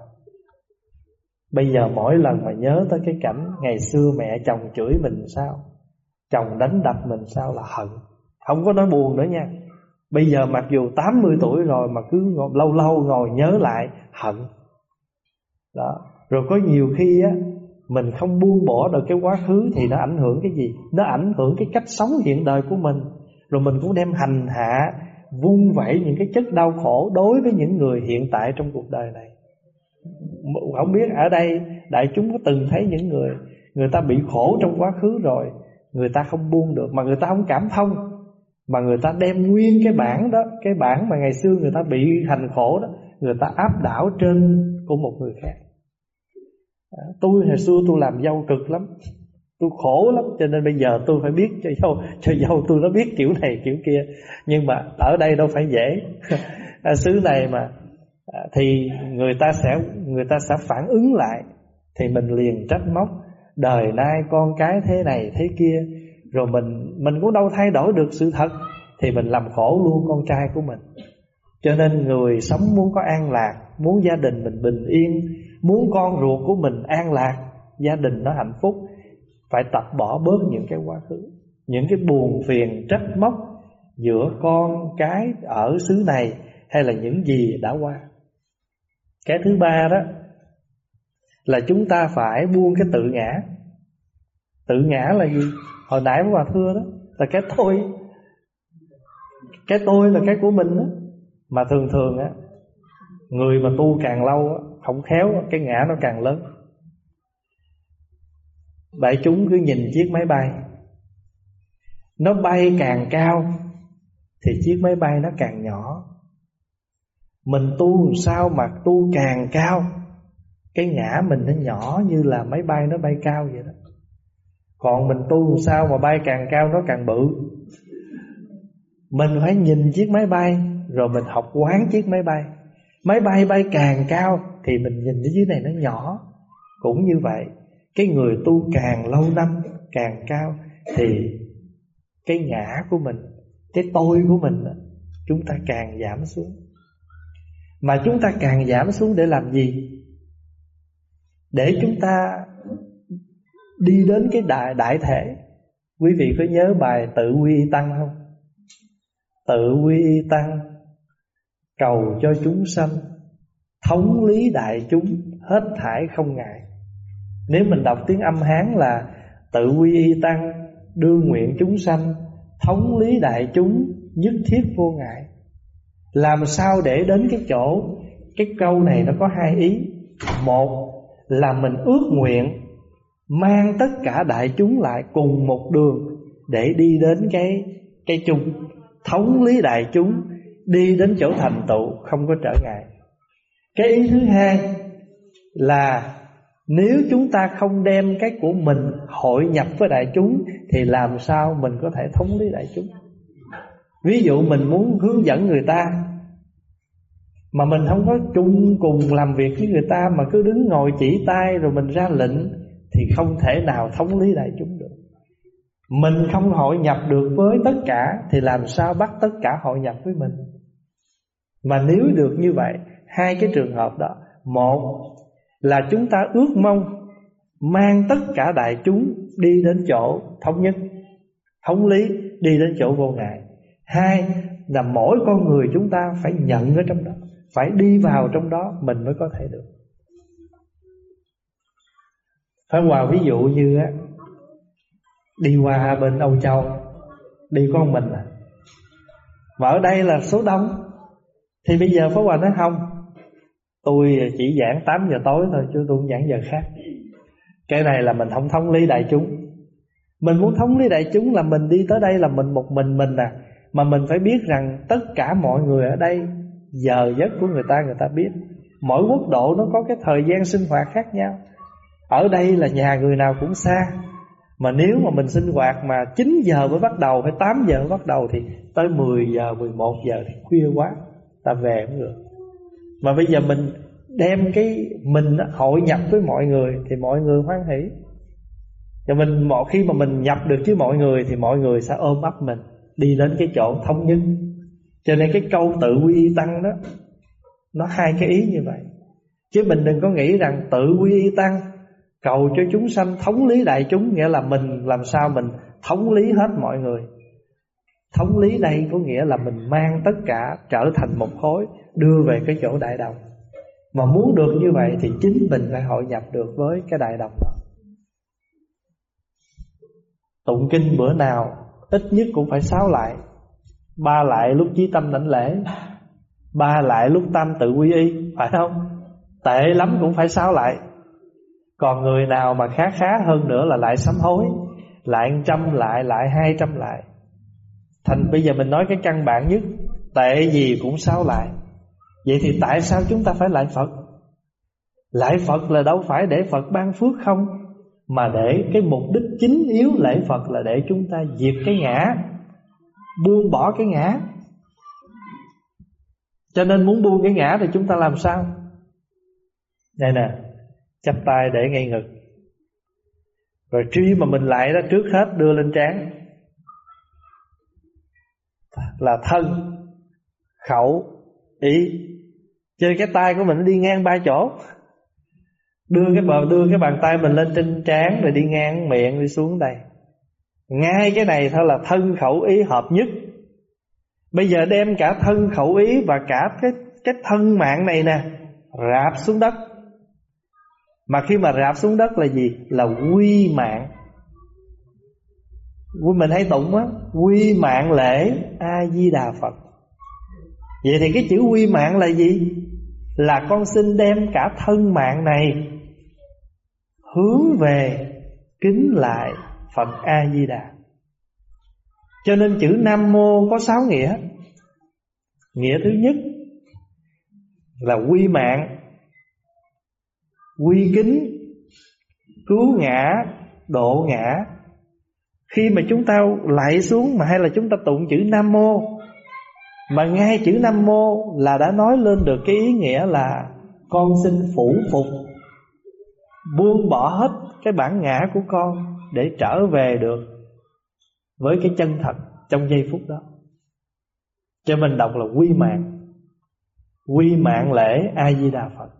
Bây giờ mỗi lần mà nhớ tới cái cảnh Ngày xưa mẹ chồng chửi mình sao, Chồng đánh đập mình sao là hận. Không có nói buồn nữa nha. Bây giờ mặc dù 80 tuổi rồi Mà cứ ngồi, lâu lâu ngồi nhớ lại Hận. Đó. Rồi có nhiều khi á Mình không buông bỏ được cái quá khứ Thì nó ảnh hưởng cái gì? Nó ảnh hưởng cái cách sống hiện đời của mình. Rồi mình cũng đem hành hạ Vung vẩy những cái chất đau khổ Đối với những người hiện tại trong cuộc đời này. Không biết ở đây đại chúng có từng thấy những người người ta bị khổ trong quá khứ rồi người ta không buông được mà người ta không cảm thông mà người ta đem nguyên cái bản đó cái bản mà ngày xưa người ta bị hành khổ đó người ta áp đảo trên của một người khác. À, tôi hồi xưa tôi làm dâu cực lắm tôi khổ lắm cho nên bây giờ tôi phải biết cho dâu cho dâu tôi nó biết kiểu này kiểu kia. Nhưng mà ở đây đâu phải dễ. (laughs) À, xứ này mà À, thì người ta sẽ người ta sẽ phản ứng lại thì mình liền trách móc. Đời nay con cái thế này thế kia rồi mình mình cũng đâu thay đổi được sự thật, thì mình làm khổ luôn con trai của mình. Cho nên người sống muốn có an lạc, muốn gia đình mình bình yên, muốn con ruột của mình an lạc, gia đình nó hạnh phúc, phải tập bỏ bớt những cái quá khứ, những cái buồn phiền trách móc giữa con cái ở xứ này hay là những gì đã qua. Cái thứ ba đó Là chúng ta phải buông cái tự ngã. Tự ngã là gì? Hồi nãy hòa thưa đó, Là cái tôi. Cái tôi là cái của mình đó. Mà thường thường á, Người mà tu càng lâu Không khéo, cái ngã nó càng lớn. Đại chúng cứ nhìn chiếc máy bay. Nó bay càng cao, Thì chiếc máy bay nó càng nhỏ. Mình tu làm sao mà tu càng cao, Cái ngã mình nó nhỏ như là máy bay nó bay cao vậy đó. Còn mình tu sao mà bay càng cao nó càng bự? Mình phải nhìn chiếc máy bay, Rồi mình học quán chiếc máy bay. Máy bay bay càng cao Thì mình nhìn ở dưới này nó nhỏ. Cũng như vậy, Cái người tu càng lâu năm, Càng cao Thì cái ngã của mình, Cái tôi của mình Chúng ta càng giảm xuống. Mà chúng ta càng giảm xuống để làm gì? Để chúng ta Đi đến cái đại đại thể. Quý vị có nhớ bài tự quy tăng không? Tự quy tăng, Cầu cho chúng sanh, Thống lý đại chúng, Hết thải không ngại. Nếu mình đọc tiếng âm Hán là Tự quy y tăng, Đưa nguyện chúng sanh, Thống lý đại chúng, Nhất thiết vô ngại. Làm sao để đến cái chỗ? Cái câu này nó có hai ý. Một là mình ước nguyện Mang tất cả đại chúng lại cùng một đường Để đi đến cái cái chung, Thống lý đại chúng, Đi đến chỗ thành tựu, không có trở ngại. Cái ý thứ hai là Nếu chúng ta không đem cái của mình hội nhập với đại chúng, Thì làm sao mình có thể thống lý đại chúng? Ví dụ mình muốn hướng dẫn người ta, Mà mình không có chung cùng làm việc với người ta, Mà cứ đứng ngồi chỉ tay rồi mình ra lệnh thì không thể nào thống lý đại chúng được. Mình không hội nhập được với tất cả Thì làm sao bắt tất cả hội nhập với mình? Mà nếu được như vậy, Hai cái trường hợp đó. Một là chúng ta ước mong Mang tất cả đại chúng Đi đến chỗ thống nhất, Thống lý, đi đến chỗ vô ngại. Hai là mỗi con người chúng ta Phải nhận ở trong đó, Phải đi vào trong đó, Mình mới có thể được. Phải hòa ví dụ như á, Đi qua bên Âu Châu, Đi con mình à. Mà ở đây là số đông. Thì bây giờ Pháp Hòa nói không, Tôi chỉ giảng 8 giờ tối thôi, Chứ tôi không giảng giờ khác. Cái này là mình không thống lý đại chúng. Mình muốn thống lý đại chúng là mình đi tới đây là mình một mình mình à. Mà mình phải biết rằng tất cả mọi người ở đây, Giờ giấc của người ta người ta biết. Mỗi quốc độ nó có cái thời gian sinh hoạt khác nhau. Ở đây là nhà người nào cũng xa. Mà nếu mà mình sinh hoạt mà 9 giờ mới bắt đầu Hay 8 giờ mới bắt đầu Thì tới 10 giờ, 11 giờ thì khuya quá ta về cũng được. Mà bây giờ mình đem cái mình hội nhập với mọi người thì mọi người hoan hỷ. Và mình mọi khi mà mình nhập được với mọi người thì mọi người sẽ ôm ấp mình đi đến cái chỗ thông nhất. Cho nên cái câu tự quy tăng đó nó hai cái ý như vậy. Chứ mình đừng có nghĩ rằng tự quy tăng cầu cho chúng sanh thống lý đại chúng, nghĩa là mình làm sao mình thống lý hết mọi người. Thống lý đây có nghĩa là mình mang tất cả trở thành một khối, Đưa về cái chỗ đại đồng. Mà muốn được như vậy thì chính mình phải hội nhập được với cái đại đồng đó. Tụng kinh bữa nào, ít nhất cũng phải sáu lại. Ba lại lúc chí tâm đảnh lễ, Ba lại lúc tam tự quy y, Phải không? Tệ lắm cũng phải sáu lại. Còn người nào mà khá khá hơn nữa là lại sám hối Lại trăm lại, lại hai trăm lại. Thành bây giờ mình nói cái căn bản nhất Tệ gì cũng sao lại. Vậy thì tại sao chúng ta phải lại Phật? Lại Phật là đâu phải để Phật ban phước không? Mà để cái mục đích chính yếu lễ Phật là để chúng ta diệt cái ngã Buông bỏ cái ngã. Cho nên muốn buông cái ngã thì chúng ta làm sao? Đây nè Chắp tay để ngay ngực. Rồi truy mà mình lại đó, trước hết đưa lên trán. Là thân, khẩu, ý. Chơi cái tay của mình đi ngang ba chỗ. Đưa cái bờ, đưa cái bàn tay mình lên trên trán rồi đi ngang miệng, đi xuống đây. Ngay cái này thôi là thân, khẩu, ý hợp nhất. Bây giờ đem cả thân, khẩu, ý và cả cái cái thân mạng này nè, rạp xuống đất mà khi mà rạp xuống đất là gì? Là quy mạng. Quý mình hay tụng á, Quy mạng lễ A-di-đà Phật. Vậy thì cái chữ quy mạng là gì? Là con xin đem cả thân mạng này Hướng về kính lại Phật A-di-đà Cho nên chữ Nam Mô có sáu nghĩa. Nghĩa thứ nhất Là quy mạng. Quy kính, Cứu ngã, Độ ngã. Khi mà chúng ta lại xuống Mà hay là chúng ta tụng chữ Nam Mô, Mà ngay chữ Nam Mô Là đã nói lên được cái ý nghĩa là Con xin phủ phục, Buông bỏ hết cái bản ngã của con Để trở về được Với cái chân thật Trong giây phút đó. Cho mình đọc là quy mạng. Quy mạng lễ A-di-đà Phật.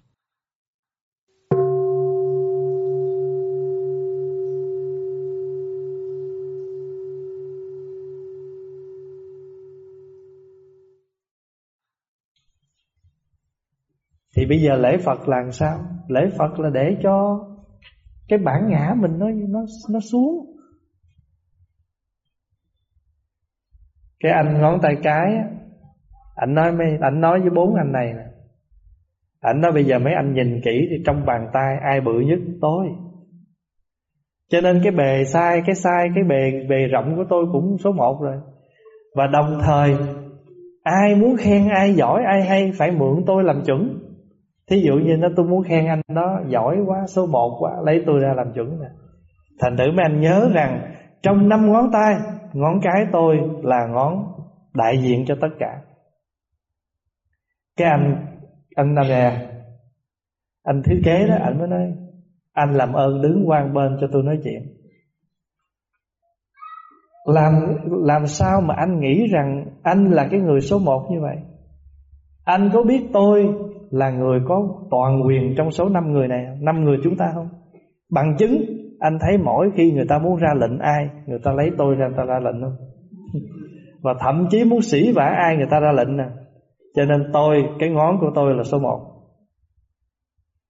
Thì bây giờ lễ Phật là làm sao? Lễ Phật là để cho cái bản ngã mình nó nó nó xuống. Cái anh ngón tay cái anh nói mấy anh nói với bốn anh này nè. Anh nói bây giờ mấy anh nhìn kỹ thì trong bàn tay ai bự nhất tôi. Cho nên cái bề sai, cái sai, cái bề bề rộng của tôi cũng số một rồi. Và đồng thời ai muốn khen ai giỏi ai hay phải mượn tôi làm chuẩn. Thí dụ như nó tôi muốn khen anh đó giỏi quá, số một quá, lấy tôi ra làm chuẩn nè. Thành thử mấy anh nhớ rằng trong năm ngón tay, ngón cái tôi là ngón đại diện cho tất cả. Cái anh anh nào nè, anh thiết kế đó, anh mới nói anh làm ơn đứng quan bên cho tôi nói chuyện. Làm làm sao mà anh nghĩ rằng anh là cái người số một như vậy? Anh có biết tôi là người có toàn quyền trong số 5 người này năm người chúng ta không? Bằng chứng, anh thấy mỗi khi người ta muốn ra lệnh ai, người ta lấy tôi ra, người ta ra lệnh không? (laughs) Và thậm chí muốn sĩ vả ai, người ta ra lệnh nè. Cho nên tôi, cái ngón của tôi là số 1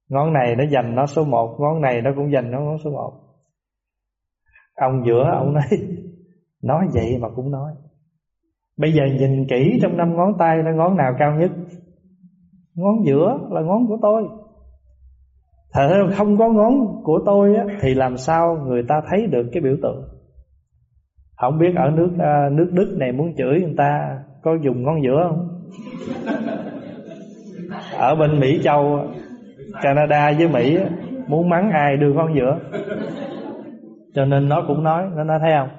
ngón này nó dành nó số 1 ngón này nó cũng dành nó ngón số 1 ông giữa, ông nói (laughs) nói vậy mà cũng nói. Bây giờ nhìn kỹ trong năm ngón tay nó ngón nào cao nhất? Ngón giữa là ngón của tôi. Thật ra không có ngón của tôi á, Thì làm sao người ta thấy được cái biểu tượng? Không biết ở nước à, nước Đức này muốn chửi người ta Có dùng ngón giữa không? Ở bên Mỹ Châu Canada với Mỹ Muốn mắng ai đưa ngón giữa. Cho nên nó cũng nói Nó nói thấy không?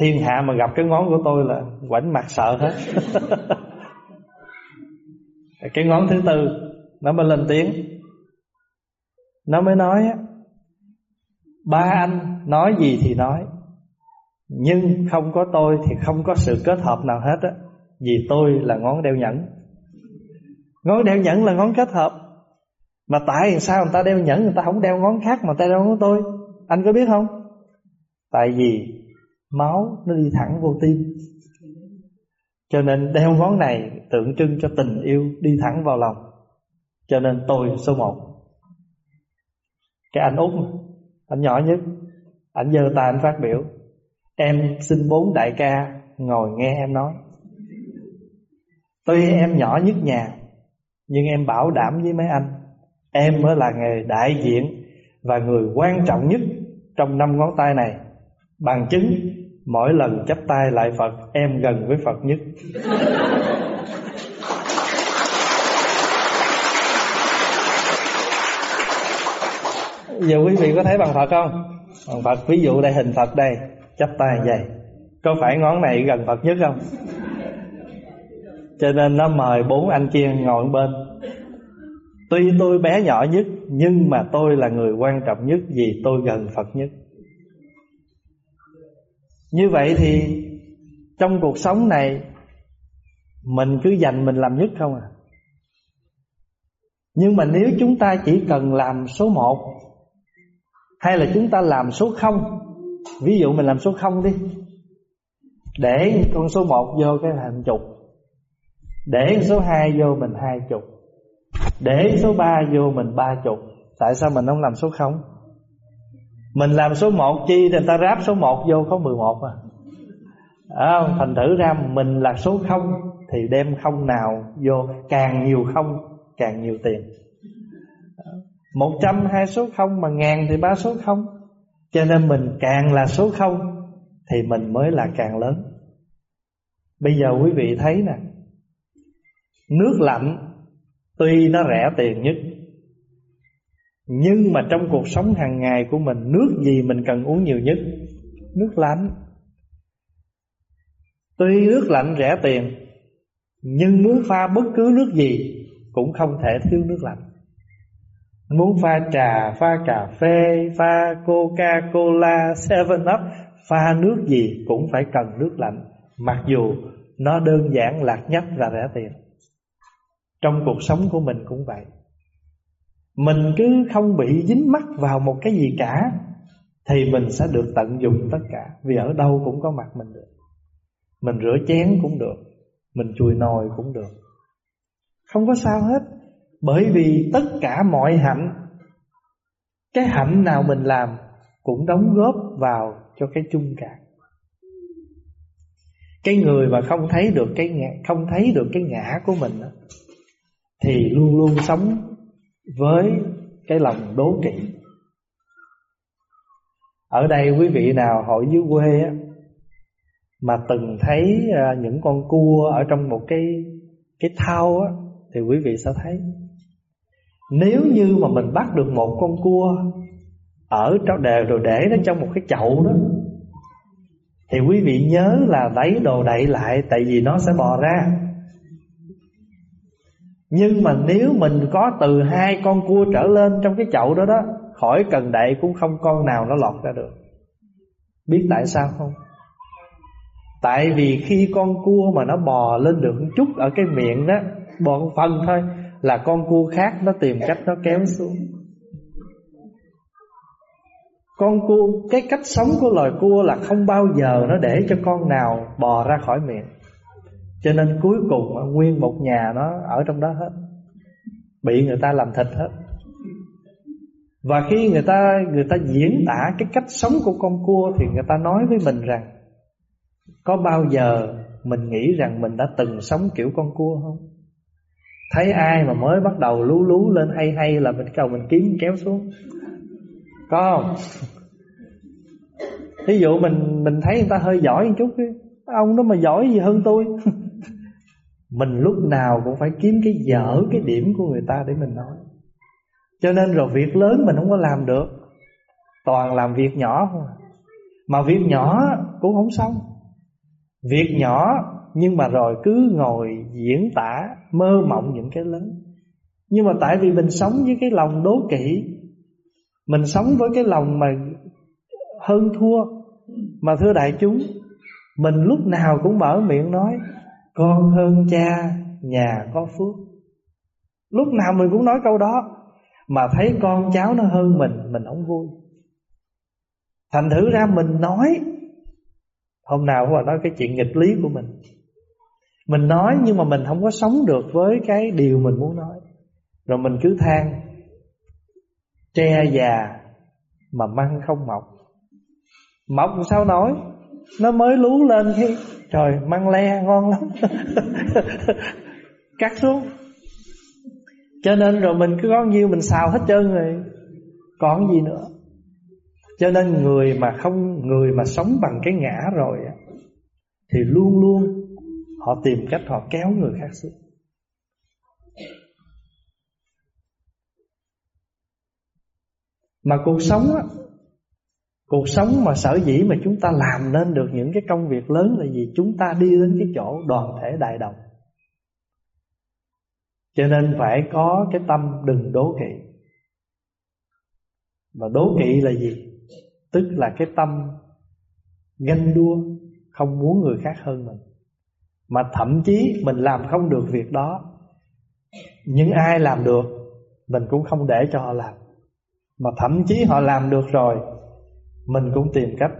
Thiên hạ mà gặp cái ngón của tôi là Quảnh mặt sợ hết. (laughs) cái ngón thứ tư, nó mới lên tiếng. Nó mới nói ba anh, nói gì thì nói, nhưng không có tôi thì không có sự kết hợp nào hết á, vì tôi là ngón đeo nhẫn. Ngón đeo nhẫn là ngón kết hợp. Mà tại sao người ta đeo nhẫn, người ta không đeo ngón khác mà ta đeo ngón tôi? Anh có biết không? Tại vì máu nó đi thẳng vô tim cho nên đeo ngón này tượng trưng cho tình yêu đi thẳng vào lòng. Cho nên tôi số một. Cái anh út, Anh nhỏ nhất Anh giơ tay anh phát biểu. Em xin bốn đại ca Ngồi nghe em nói. Tuy em nhỏ nhất nhà, Nhưng em bảo đảm với mấy anh, Em mới là nghề đại diện Và người quan trọng nhất Trong năm ngón tay này. Bằng chứng Mỗi lần chắp tay lại Phật, Em gần với Phật nhất. Giờ quý vị có thấy bằng Phật không? Bằng Phật, ví dụ đây, hình Phật đây. Chắp tay vậy. Có phải ngón này gần Phật nhất không? Cho nên nó mời bốn anh kia ngồi bên. Tuy tôi bé nhỏ nhất, Nhưng mà tôi là người quan trọng nhất Vì tôi gần Phật nhất như vậy thì trong cuộc sống này, mình cứ dành mình làm nhất không à? Nhưng mà nếu chúng ta chỉ cần làm số 1 Hay là chúng ta làm số 0 Ví dụ mình làm số 0 đi, Để con số 1 vô cái thành chục, Để số 2 vô mình hai chục, Để số 3 vô mình ba chục, Tại sao mình không làm số 0 mình làm số 1 chi Thì người ta ráp số 1 vô có 11 à. À, Thành thử ra mình là số 0 Thì đem không nào vô Càng nhiều không càng nhiều tiền. Một trăm hai số không Mà ngàn thì ba số không. Cho nên mình càng là số không Thì mình mới là càng lớn. Bây giờ quý vị thấy nè Nước lạnh Tuy nó rẻ tiền nhất nhưng mà trong cuộc sống hàng ngày của mình Nước gì mình cần uống nhiều nhất? Nước lạnh. Tuy nước lạnh rẻ tiền Nhưng muốn pha bất cứ nước gì Cũng không thể thiếu nước lạnh. Muốn pha trà, pha cà phê, pha Coca-Cola, 7-Up Pha nước gì cũng phải cần nước lạnh Mặc dù nó đơn giản lạc nhất và rẻ tiền. Trong cuộc sống của mình cũng vậy. Mình cứ không bị dính mắc vào một cái gì cả Thì mình sẽ được tận dụng tất cả. Vì ở đâu cũng có mặt mình được. Mình rửa chén cũng được Mình chùi nồi cũng được. Không có sao hết Bởi vì tất cả mọi hạnh Cái hạnh nào mình làm Cũng đóng góp vào cho cái chung cả. Cái người mà không thấy được cái ngã, không thấy được cái ngã của mình đó, thì luôn luôn sống với cái lòng đố kỵ. Ở đây quý vị nào hội dưới quê á, mà từng thấy à, những con cua ở trong một cái cái thau á, thì quý vị sẽ thấy nếu như mà mình bắt được một con cua ở trong đề rồi để nó trong một cái chậu đó, thì quý vị nhớ là lấy đồ đậy lại, Tại vì nó sẽ bò ra nhưng mà nếu mình có từ hai con cua trở lên Trong cái chậu đó đó, Khỏi cần đậy cũng không con nào nó lọt ra được. Biết tại sao không? Tại vì khi con cua mà nó bò lên được một chút Ở cái miệng đó, Bò một phần thôi, Là con cua khác nó tìm cách nó kéo xuống. Con cua, Cái cách sống của loài cua là không bao giờ Nó để cho con nào bò ra khỏi miệng. Cho nên cuối cùng Nguyên một nhà nó ở trong đó hết Bị người ta làm thịt hết Và khi người ta người ta diễn tả cái cách sống của con cua Thì người ta nói với mình rằng, Có bao giờ mình nghĩ rằng mình đã từng sống kiểu con cua không? Thấy ai mà mới bắt đầu lú lú lên hay hay là mình cầu mình kiếm kéo xuống có không ví dụ mình mình thấy người ta hơi giỏi một chút ấy. ông đó mà giỏi gì hơn tôi (laughs) mình lúc nào cũng phải kiếm cái dở cái điểm của người ta để mình nói. Cho nên rồi việc lớn mình không có làm được. Toàn làm việc nhỏ thôi. Mà việc nhỏ cũng không xong. Việc nhỏ nhưng mà rồi cứ ngồi diễn tả, mơ mộng những cái lớn. Nhưng mà tại vì mình sống với cái lòng đố kỵ, mình sống với cái lòng mà hơn thua. Mà thưa đại chúng, Mình lúc nào cũng mở miệng nói. Con hơn cha, Nhà có phước. Lúc nào mình cũng nói câu đó, Mà thấy con cháu nó hơn mình Mình không vui. Thành thử ra mình nói, Hôm nào cũng nói cái chuyện nghịch lý của mình. Mình nói nhưng mà mình không có sống được Với cái điều mình muốn nói. Rồi mình cứ than, Tre già Mà măng không mọc. Mọc sao nói? Nó mới lú lên khi Trời măng le ngon lắm. (laughs) Cắt xuống. Cho nên rồi mình cứ có nhiêu mình xào hết trơn rồi. Còn gì nữa? Cho nên người mà không Người mà sống bằng cái ngã rồi Thì luôn luôn Họ tìm cách họ kéo người khác xuống. Mà cuộc sống á Cuộc sống mà sở dĩ mà chúng ta làm nên được những cái công việc lớn là gì? Chúng ta đi đến cái chỗ đoàn thể đại đồng. Cho nên phải có cái tâm đừng đố kỵ. Mà đố kỵ là gì? Tức là cái tâm ganh đua, không muốn người khác hơn mình. Mà thậm chí mình làm không được việc đó. những ai làm được Mình cũng không để cho họ làm Mà thậm chí họ làm được rồi mình cũng tìm cách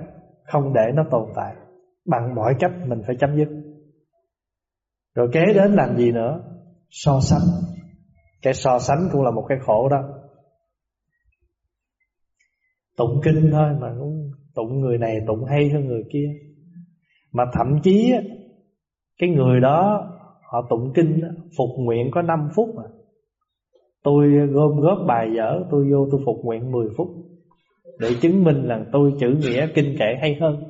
Không để nó tồn tại. Bằng mọi cách mình phải chấm dứt. Rồi kế đến làm gì nữa? So sánh. Cái so sánh cũng là một cái khổ đó. Tụng kinh thôi mà cũng Tụng người này tụng hay hơn người kia. Mà thậm chí Cái người đó Họ tụng kinh Phục nguyện có 5 phút mà. Tôi gom góp bài dở Tôi vô tôi phục nguyện 10 phút để chứng minh là tôi chữ nghĩa kinh kệ hay hơn.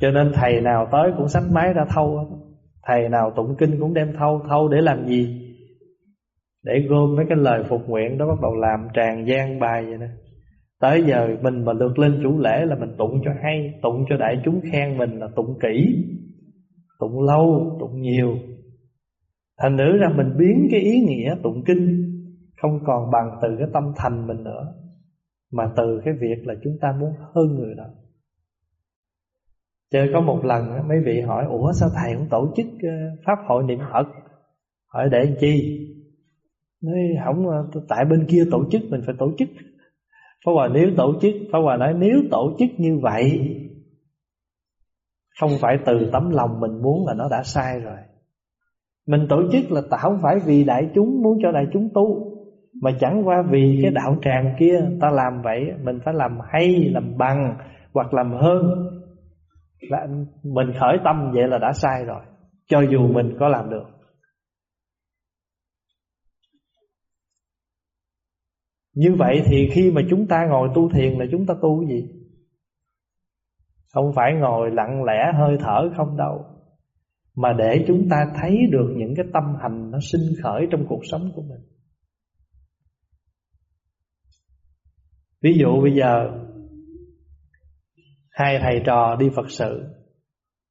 Cho nên thầy nào tới cũng sách máy ra thâu Thầy nào tụng kinh cũng đem thâu Thâu để làm gì? Để gom mấy cái lời phục nguyện đó Bắt đầu làm tràn gian bài vậy nè. Tới giờ mình mà được lên chủ lễ là mình tụng cho hay Tụng cho đại chúng khen mình là tụng kỹ Tụng lâu, tụng nhiều. Thành nữ ra mình biến cái ý nghĩa tụng kinh Không còn bằng từ cái tâm thành mình nữa. Mà từ cái việc là chúng ta muốn hơn người đó. Chơi có một lần mấy vị hỏi, Ủa, sao thầy không tổ chức ờ, Pháp hội niệm Phật? Hỏi, để làm chi? Nói, không ờ, tại bên kia tổ chức, Mình phải tổ chức. Pháp Hòa, nếu tổ chức, Pháp Hòa nói, nếu tổ chức như vậy, Không phải từ tấm lòng mình muốn là nó đã sai rồi. Mình tổ chức là tạo phải vì đại chúng, Muốn cho đại chúng tu. Mà chẳng qua vì cái đạo tràng kia Ta làm vậy Mình phải làm hay, làm bằng Hoặc làm hơn. Là Mình khởi tâm vậy là đã sai rồi Cho dù mình có làm được. Như vậy thì khi mà chúng ta ngồi tu thiền là chúng ta tu cái gì? Không phải ngồi lặng lẽ hơi thở không đâu Mà để chúng ta thấy được những cái tâm hành nó sinh khởi trong cuộc sống của mình. Ví dụ bây giờ Hai thầy trò đi Phật sự,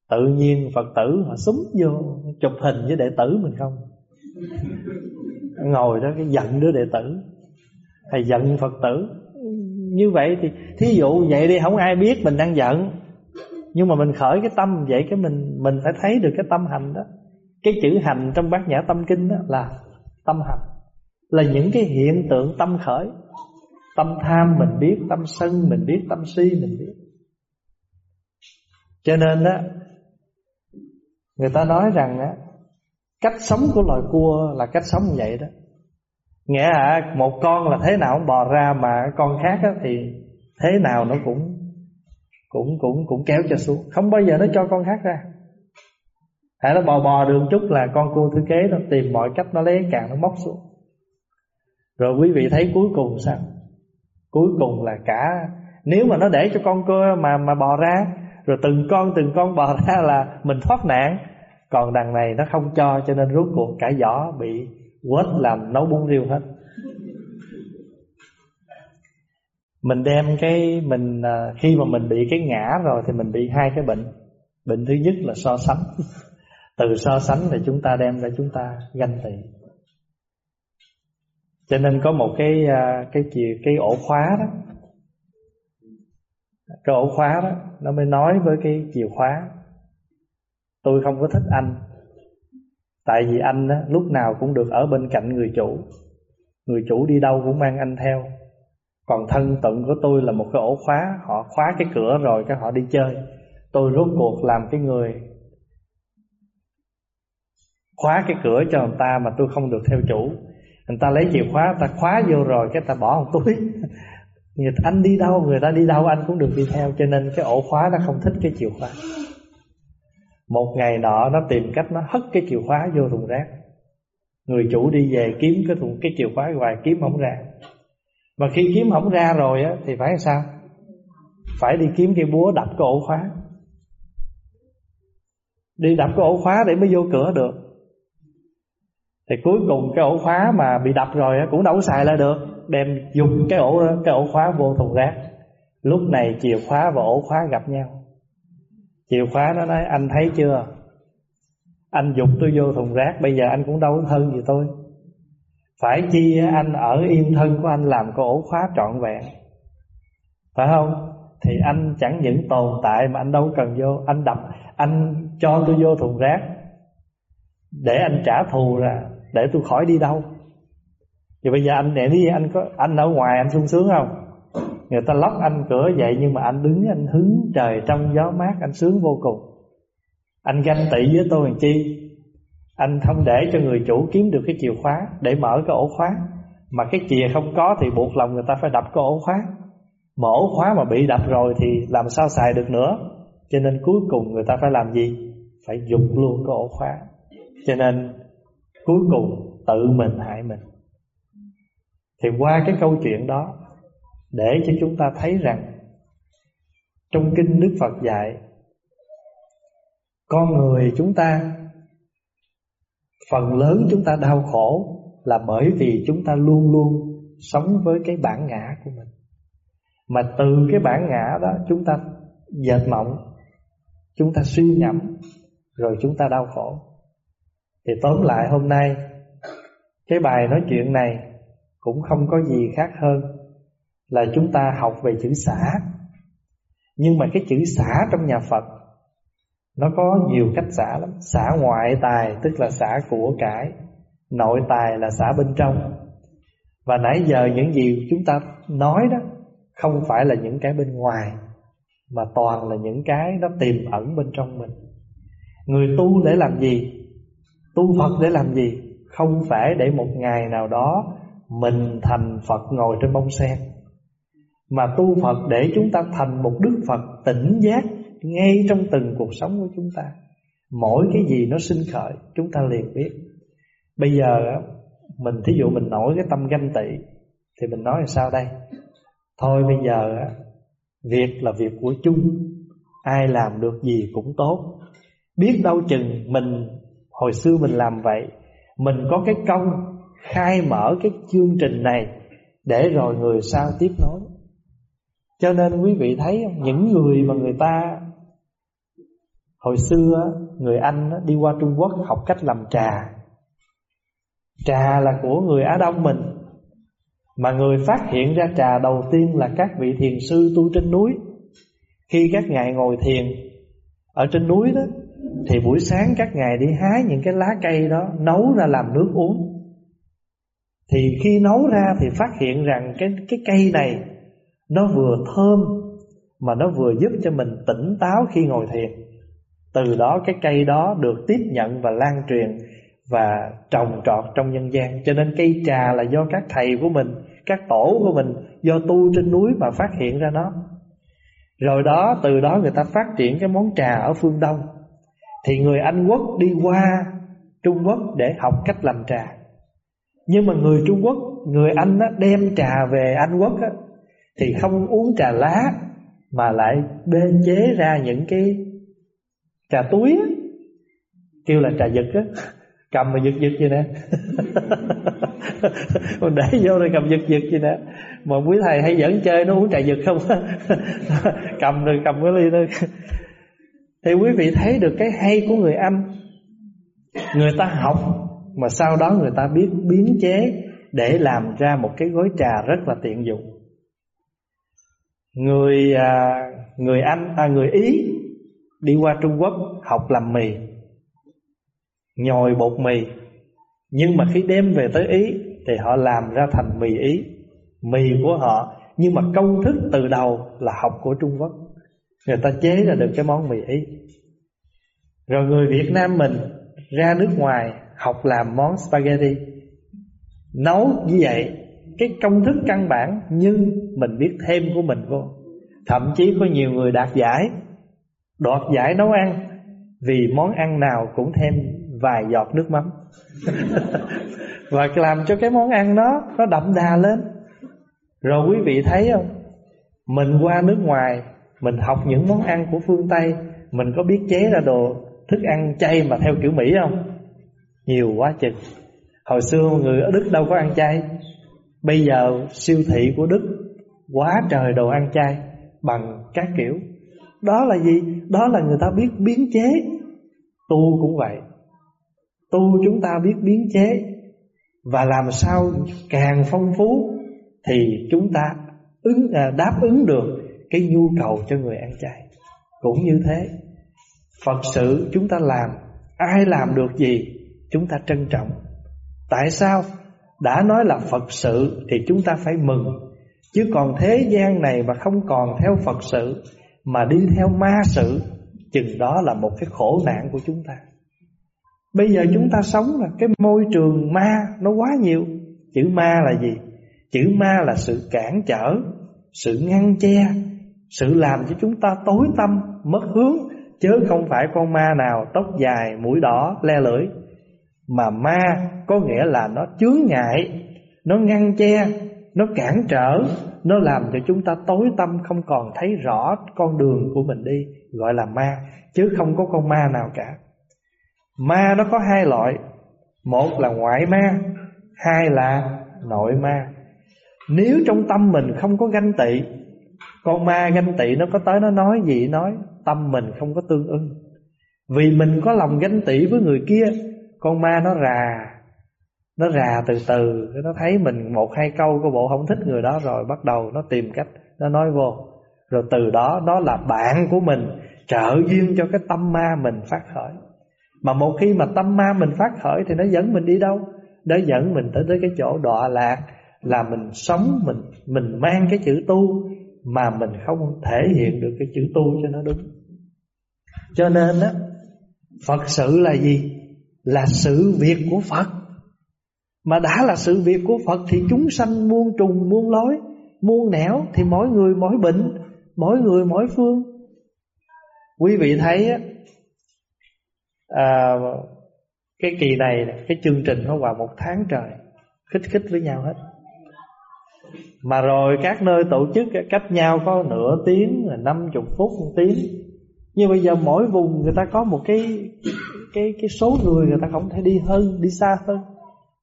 Tự nhiên Phật tử họ súng vô, Chụp hình với đệ tử mình không? Ngồi đó cái giận đứa đệ tử. Thầy giận phật tử. Như vậy thì thí dụ vậy đi, không ai biết mình đang giận. Nhưng mà mình khởi cái tâm vậy cái mình mình phải thấy được cái tâm hành đó. Cái chữ hành trong bát nhã tâm kinh đó là tâm hành. Là những cái hiện tượng tâm khởi tâm tham mình biết, tâm sân mình biết, tâm si mình biết. Cho nên đó người ta nói rằng á, cách sống của loài cua là cách sống như vậy đó. Nghĩa là một con là thế nào cũng bò ra Mà con khác thì thế nào nó cũng cũng cũng cũng kéo cho xuống. Không bao giờ nó cho con khác ra. Hãy nó bò bò đường chút là con cua thư kế Nó tìm mọi cách nó lấy càng nó móc xuống. Rồi quý vị thấy cuối cùng sao? Cuối cùng là cả, Nếu mà nó để cho con cua mà mà bò ra, Rồi từng con từng con bò ra là Mình thoát nạn. Còn đằng này nó không cho Cho nên rốt cuộc cả giỏ bị quết làm nấu bún riêu hết. Mình đem cái, mình à, khi mà mình bị cái ngã rồi thì mình bị hai cái bệnh. Bệnh thứ nhất là so sánh. (laughs) Từ so sánh thì chúng ta đem ra chúng ta ganh tị cho nên có một cái à, cái chìa cái ổ khóa đó. Cái ổ khóa đó, nó mới nói với cái chìa khóa. Tôi không có thích anh. Tại vì anh đó lúc nào cũng được ở bên cạnh người chủ. Người chủ đi đâu cũng mang anh theo. Còn thân tận của tôi là một cái ổ khóa. Họ khóa cái cửa rồi cái họ đi chơi. Tôi rốt cuộc làm cái người Khóa cái cửa cho người ta mà tôi không được theo chủ. Người ta lấy chìa khóa, người ta khóa vô rồi Cái ta bỏ một túi. (laughs) Người anh đi đâu, người ta đi đâu anh cũng được đi theo. Cho nên cái ổ khóa nó không thích cái chìa khóa. Một ngày nọ nó tìm cách nó hất cái chìa khóa vô thùng rác. Người chủ đi về kiếm cái thùng cái chìa khóa ngoài kiếm không ra. Mà khi kiếm không ra rồi á Thì phải sao? Phải đi kiếm cái búa đập cái ổ khóa. Đi đập cái ổ khóa để mới vô cửa được. Thì cuối cùng cái ổ khóa mà bị đập rồi Cũng đâu xài lại được. Đem dùng cái ổ cái ổ khóa vô thùng rác. Lúc này chìa khóa và ổ khóa gặp nhau. Chìa khóa nó nói, anh thấy chưa? Anh dục tôi vô thùng rác, Bây giờ anh cũng đâu có thân gì tôi. Phải chi anh ở yên thân của anh Làm cái ổ khóa trọn vẹn. Phải không? Thì anh chẳng những tồn tại Mà anh đâu cần vô. Anh đập, Anh cho tôi vô thùng rác Để anh trả thù ra. Để tôi khỏi đi đâu. Thì bây giờ anh để đi anh có, anh ở ngoài, anh sung sướng không? Người ta lóc anh cửa vậy nhưng mà anh đứng, anh hứng trời trong gió mát, anh sướng vô cùng. Anh ganh tị với tôi làm chi? Anh không để cho người chủ kiếm được cái chìa khóa để mở cái ổ khóa. Mà cái chìa không có thì buộc lòng người ta phải đập cái ổ khóa. Mà ổ khóa mà bị đập rồi thì làm sao xài được nữa? Cho nên cuối cùng người ta phải làm gì? Phải dùng luôn cái ổ khóa. Cho nên cuối cùng tự mình hại mình. Thì qua cái câu chuyện đó, để cho chúng ta thấy rằng, trong kinh Đức Phật dạy, con người chúng ta, phần lớn chúng ta đau khổ là bởi vì chúng ta luôn luôn sống với cái bản ngã của mình. Mà từ cái bản ngã đó, chúng ta dệt mộng, chúng ta suy nhẩm rồi chúng ta đau khổ thì tóm lại hôm nay, cái bài nói chuyện này cũng không có gì khác hơn là chúng ta học về chữ xả. Nhưng mà cái chữ xả trong nhà Phật, nó có nhiều cách xả lắm. Xả ngoại tài, tức là xả của cải, nội tài là xả bên trong. Và nãy giờ những gì chúng ta nói đó, không phải là những cái bên ngoài, mà toàn là những cái nó tiềm ẩn bên trong mình. Người tu để làm gì? Tu Phật để làm gì không phải để một ngày nào đó mình thành Phật ngồi trên bông sen mà tu Phật để chúng ta thành một Đức Phật tỉnh giác ngay trong từng cuộc sống của chúng ta. Mỗi cái gì nó sinh khởi, chúng ta liền biết. Bây giờ mình thí dụ mình nổi cái tâm ganh tị thì mình nói là sao đây? Thôi bây giờ việc là việc của chung, ai làm được gì cũng tốt. Biết đâu chừng mình hồi xưa mình làm vậy, mình có cái công khai mở cái chương trình này để rồi người sau tiếp nối. Cho nên quý vị thấy không những người mà người ta hồi xưa người Anh đi qua Trung Quốc học cách làm trà. Trà là của người Á Đông mình. Mà người phát hiện ra trà đầu tiên là các vị thiền sư tu trên núi. Khi các ngài ngồi thiền ở trên núi đó thì buổi sáng các ngài đi hái những cái lá cây đó nấu ra làm nước uống. Thì khi nấu ra thì phát hiện rằng cái cái cây này nó vừa thơm mà nó vừa giúp cho mình tỉnh táo khi ngồi thiền. Từ đó cái cây đó được tiếp nhận và lan truyền và trồng trọt trong nhân gian. Cho nên cây trà là do các thầy của mình, các tổ của mình do tu trên núi mà phát hiện ra nó. Rồi đó từ đó người ta phát triển cái món trà ở phương Đông. Thì người Anh Quốc đi qua Trung Quốc để học cách làm trà. Nhưng mà người Trung Quốc, người Anh á, đem trà về Anh Quốc á, thì không uống trà lá mà lại bên chế ra những cái trà túi á, kêu là trà giật á. (laughs) Cầm mà giật giật vậy nè. Mình (laughs) để vô rồi cầm giật giật vậy nè. Mà quý thầy hay dẫn chơi nó uống trà giật không (laughs) cầm rồi cầm cái ly thôi thì quý vị thấy được cái hay của người anh người ta học mà sau đó người ta biết biến chế để làm ra một cái gói trà rất là tiện dụng. Người à, người anh à, người ý đi qua Trung Quốc học làm mì nhồi bột mì. Nhưng mà khi đem về tới ý thì họ làm ra thành mì ý mì của họ. Nhưng mà công thức từ đầu là học của Trung Quốc người ta chế ra được cái món mì ý. Rồi người Việt Nam mình ra nước ngoài học làm món spaghetti. Nấu như vậy, cái công thức căn bản, nhưng mình biết thêm của mình vô. Thậm chí có nhiều người đạt giải, đoạt giải nấu ăn, vì món ăn nào cũng thêm vài giọt nước mắm. (laughs) Và làm cho cái món ăn đó, nó đậm đà lên. Rồi quý vị thấy không? Mình qua nước ngoài mình học những món ăn của phương tây mình có biết chế ra đồ thức ăn chay mà theo kiểu mỹ không? Nhiều quá chừng. Hồi xưa người ở đức đâu có ăn chay. Bây giờ siêu thị của đức quá trời đồ ăn chay bằng các kiểu. Đó là gì? Đó là người ta biết biến chế. Tu cũng vậy. Tu chúng ta biết biến chế. Và làm sao càng phong phú thì chúng ta ứng à, đáp ứng được cái nhu cầu cho người ăn chay. Cũng như thế, phật sự chúng ta làm, ai làm được gì, chúng ta trân trọng. Tại sao? Đã nói là Phật sự Thì chúng ta phải mừng. Chứ còn thế gian này mà không còn theo Phật sự, Mà đi theo ma sự, Chừng đó là một cái khổ nạn của chúng ta. Bây giờ chúng ta sống là cái môi trường ma nó quá nhiều. Chữ ma là gì? Chữ ma là sự cản trở, Sự ngăn che sự làm cho chúng ta tối tâm, Mất hướng, Chứ không phải con ma nào tóc dài, mũi đỏ, le lưỡi. Mà ma có nghĩa là nó chướng ngại, Nó ngăn che, Nó cản trở, Nó làm cho chúng ta tối tâm, Không còn thấy rõ con đường của mình đi, Gọi là ma, Chứ không có con ma nào cả. Ma nó có hai loại, Một là ngoại ma, Hai là nội ma. Nếu trong tâm mình không có ganh tị con ma ganh tị nó có tới nó nói gì, nói, Tâm mình không có tương ưng Vì mình có lòng ganh tị với người kia, Con ma nó rà Nó rà từ từ Nó thấy mình một hai câu của bộ không thích người đó rồi Bắt đầu nó tìm cách, Nó nói vô. Rồi từ đó nó là bạn của mình Trợ duyên cho cái tâm ma mình phát khởi. Mà một khi mà tâm ma mình phát khởi Thì nó dẫn mình đi đâu? Nó dẫn mình tới tới cái chỗ đọa lạc Là mình sống, Mình mình mang cái chữ tu mà mình không thể hiện được cái chữ tu cho nó đúng. Cho nên á Phật sự là gì? Là sự việc của Phật. Mà đã là sự việc của Phật Thì chúng sanh muôn trùng muôn lối Muôn nẻo Thì mỗi người mỗi bệnh Mỗi người mỗi phương. Quý vị thấy á à, Cái kỳ này Cái chương trình nó vào một tháng trời Khích khích với nhau hết. Mà rồi các nơi tổ chức Cách nhau có nửa tiếng năm chục phút, một tiếng. Nhưng bây giờ mỗi vùng người ta có một cái Cái cái số người người ta không thể đi hơn, Đi xa hơn.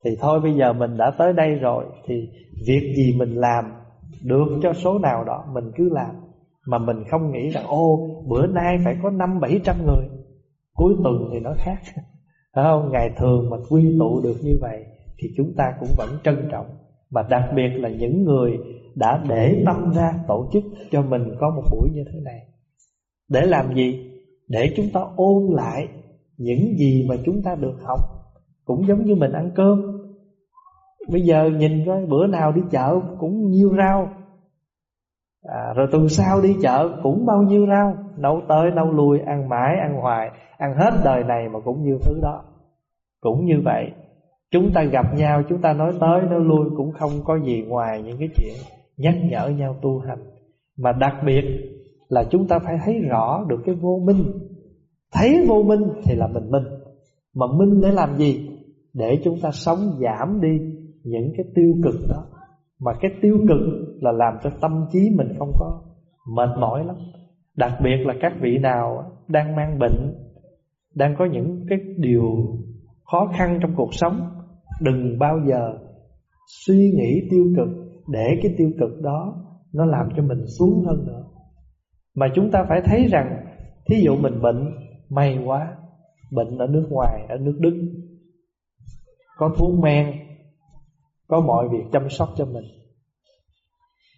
Thì thôi bây giờ mình đã tới đây rồi, Thì việc gì mình làm Được cho số nào đó, Mình cứ làm. Mà mình không nghĩ rằng, ô, bữa nay phải có năm bảy trăm người. Cuối tuần thì nó khác. (laughs) Phải không? Ngày thường mà quy tụ được như vậy thì chúng ta cũng vẫn trân trọng mà đặc biệt là những người đã để tâm ra tổ chức cho mình có một buổi như thế này. Để làm gì? Để chúng ta ôn lại những gì mà chúng ta được học. Cũng giống như mình ăn cơm. Bây giờ nhìn coi bữa nào đi chợ cũng nhiêu rau. À, Rồi tuần sau đi chợ cũng bao nhiêu rau. Nấu tới nấu lui Ăn mãi ăn hoài Ăn hết đời này mà cũng như thứ đó. Cũng như vậy. Chúng ta gặp nhau, chúng ta nói tới nói lui Cũng không có gì ngoài những cái chuyện Nhắc nhở nhau tu hành. Mà đặc biệt là chúng ta phải thấy rõ được cái vô minh. Thấy vô minh thì là mình minh. Mà minh để làm gì? Để chúng ta sống giảm đi những cái tiêu cực đó. Mà cái tiêu cực là làm cho tâm trí mình không có mệt mỏi lắm. Đặc biệt là các vị nào đang mang bệnh, Đang có những cái điều khó khăn trong cuộc sống Đừng bao giờ suy nghĩ tiêu cực Để cái tiêu cực đó nó làm cho mình xuống hơn nữa. Mà chúng ta phải thấy rằng Thí dụ mình bệnh May quá Bệnh ở nước ngoài, ở nước Đức Có thuốc men có mọi việc chăm sóc cho mình.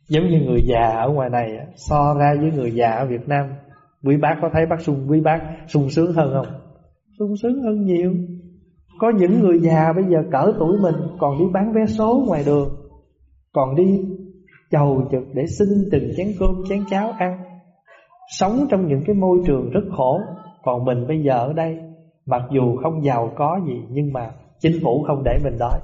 Giống như người già ở ngoài này So ra với người già ở Việt Nam Quý bác có thấy bác sung quý bác sung sướng hơn không? Sung sướng hơn nhiều. Có những người già bây giờ cỡ tuổi mình Còn đi bán vé số ngoài đường, Còn đi chầu trực để xin từng chén cơm, chén cháo ăn. Sống trong những cái môi trường rất khổ, Còn mình bây giờ ở đây, Mặc dù không giàu có gì, Nhưng mà chính phủ không để mình đói.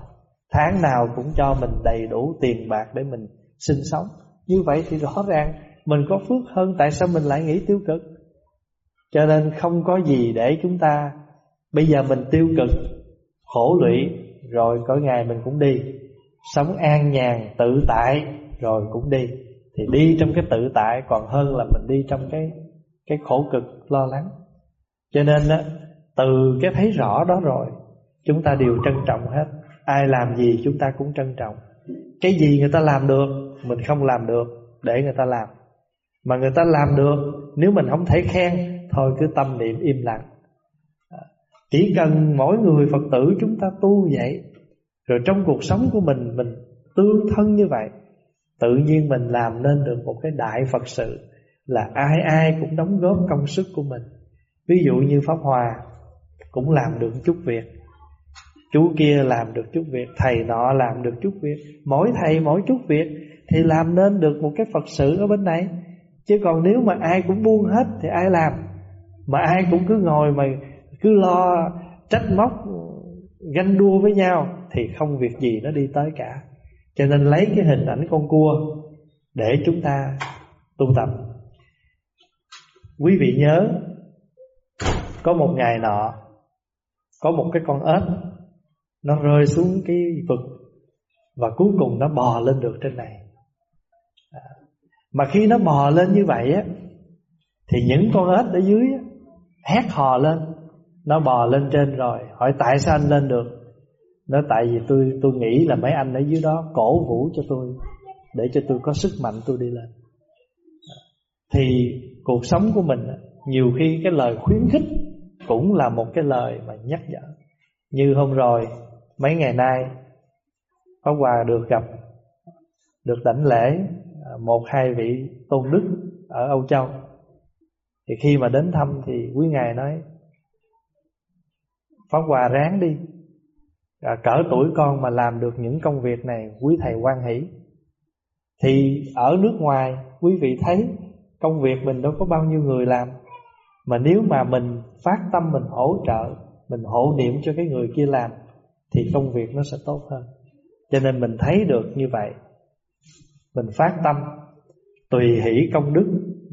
Tháng nào cũng cho mình đầy đủ tiền bạc để mình sinh sống. Như vậy thì rõ ràng mình có phước hơn, Tại sao mình lại nghĩ tiêu cực? Cho nên không có gì để chúng ta, Bây giờ mình tiêu cực Khổ lụy, Rồi có ngày mình cũng đi. Sống an nhàn, tự tại, Rồi cũng đi. Thì đi trong cái tự tại Còn hơn là mình đi trong cái Cái khổ cực, lo lắng. Cho nên á, Từ cái thấy rõ đó rồi, Chúng ta đều trân trọng hết. Ai làm gì chúng ta cũng trân trọng. Cái gì người ta làm được, Mình không làm được, Để người ta làm. Mà người ta làm được, Nếu mình không thể khen, Thôi cứ tâm niệm im lặng. Chỉ cần mỗi người Phật tử chúng ta tu vậy, Rồi trong cuộc sống của mình Mình tương thân như vậy, Tự nhiên mình làm nên được một cái đại Phật sự Là ai ai cũng đóng góp công sức của mình. Ví dụ như Pháp Hòa Cũng làm được chút việc, chú kia làm được chút việc, thầy nọ làm được chút việc, mỗi thầy mỗi chút việc thì làm nên được một cái phật sự ở bên này. Chứ còn nếu mà ai cũng buông hết thì ai làm? Mà ai cũng cứ ngồi mà cứ lo trách móc ganh đua với nhau thì không việc gì nó đi tới cả. Cho nên lấy cái hình ảnh con cua để chúng ta tu tập. Quý vị nhớ có một ngày nọ có một cái con ếch nó rơi xuống cái vực và cuối cùng nó bò lên được trên này. À, mà khi nó bò lên như vậy á thì những con ếch ở dưới á, hét hò lên nó bò lên trên rồi. Hỏi, tại sao anh lên được? Nó, tại vì tôi tôi nghĩ là mấy anh ở dưới đó cổ vũ cho tôi, để cho tôi có sức mạnh tôi đi lên. Thì cuộc sống của mình, nhiều khi cái lời khuyến khích cũng là một cái lời mà nhắc nhở. Như hôm rồi, mấy ngày nay, Pháp Hòa được gặp, được đảnh lễ à, một hai vị tôn đức ở Âu Châu. Thì khi mà đến thăm thì quý ngài nói Pháp Hòa ráng đi. À, Cỡ tuổi con mà làm được những công việc này Quý thầy quan hỷ. Thì ở nước ngoài Quý vị thấy công việc mình đâu có bao nhiêu người làm. Mà nếu mà mình phát tâm mình hỗ trợ Mình hộ niệm cho cái người kia làm Thì công việc nó sẽ tốt hơn. Cho nên mình thấy được như vậy. Mình phát tâm Tùy hỷ công đức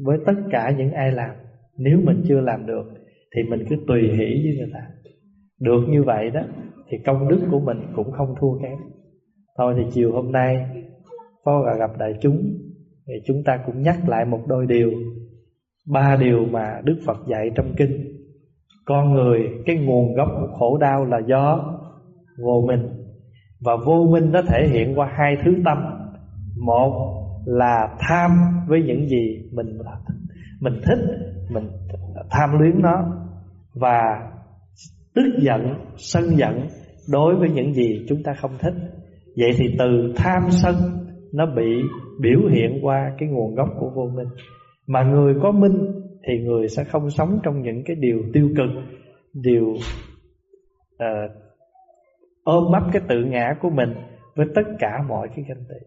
với tất cả những ai làm. Nếu mình chưa làm được Thì mình cứ tùy hỷ với người ta. Được như vậy đó Thì công đức của mình cũng không thua kém. Thôi thì chiều hôm nay Phó gặp đại chúng Thì chúng ta cũng nhắc lại một đôi điều Ba điều mà Đức Phật dạy trong kinh. Con người cái nguồn gốc của khổ đau là do vô minh Và vô minh nó thể hiện qua hai thứ tâm. Một là tham với những gì mình mình thích, mình tham luyến nó và tức giận, sân giận đối với những gì chúng ta không thích. Vậy thì từ tham sân nó bị biểu hiện qua cái nguồn gốc của vô minh. Mà người có minh thì người sẽ không sống trong những cái điều tiêu cực, điều uh, ôm ấp cái tự ngã của mình với tất cả mọi cái ganh tị.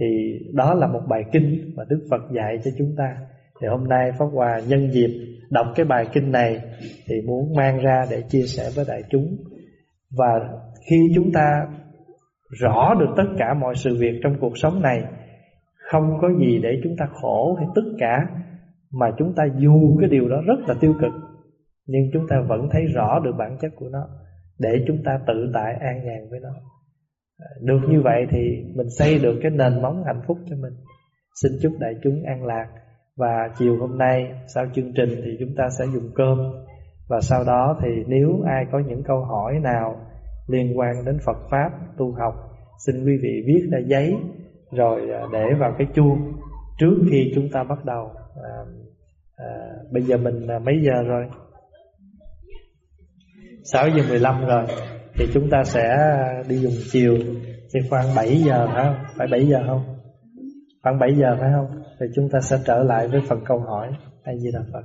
Thì đó là một bài kinh mà Đức Phật dạy cho chúng ta thì hôm nay Pháp Hòa nhân dịp đọc cái bài kinh này Thì muốn mang ra để chia sẻ với đại chúng. Và khi chúng ta rõ được tất cả mọi sự việc trong cuộc sống này, Không có gì để chúng ta khổ hay tất cả, Mà chúng ta dù cái điều đó rất là tiêu cực, Nhưng chúng ta vẫn thấy rõ được bản chất của nó Để chúng ta tự tại an nhàn với nó. Được như vậy thì mình xây được cái nền móng hạnh phúc cho mình. Xin chúc đại chúng an lạc. Và chiều hôm nay sau chương trình thì chúng ta sẽ dùng cơm Và sau đó thì nếu ai có những câu hỏi nào liên quan đến Phật Pháp, tu học Xin quý vị viết ra giấy rồi à, để vào cái chuông Trước khi chúng ta bắt đầu à, à, Bây giờ mình à, mấy giờ rồi? 6 giờ 15 rồi thì chúng ta sẽ đi dùng chiều thì khoảng 7 giờ phải không? Phải 7 giờ không? Khoảng 7 giờ phải không? Thì chúng ta sẽ trở lại với phần câu hỏi A Di Đà Phật.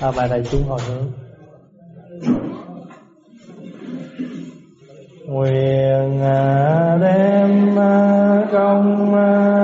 À, bài này chúng hồi hướng. Nguyện à, đem à, công à,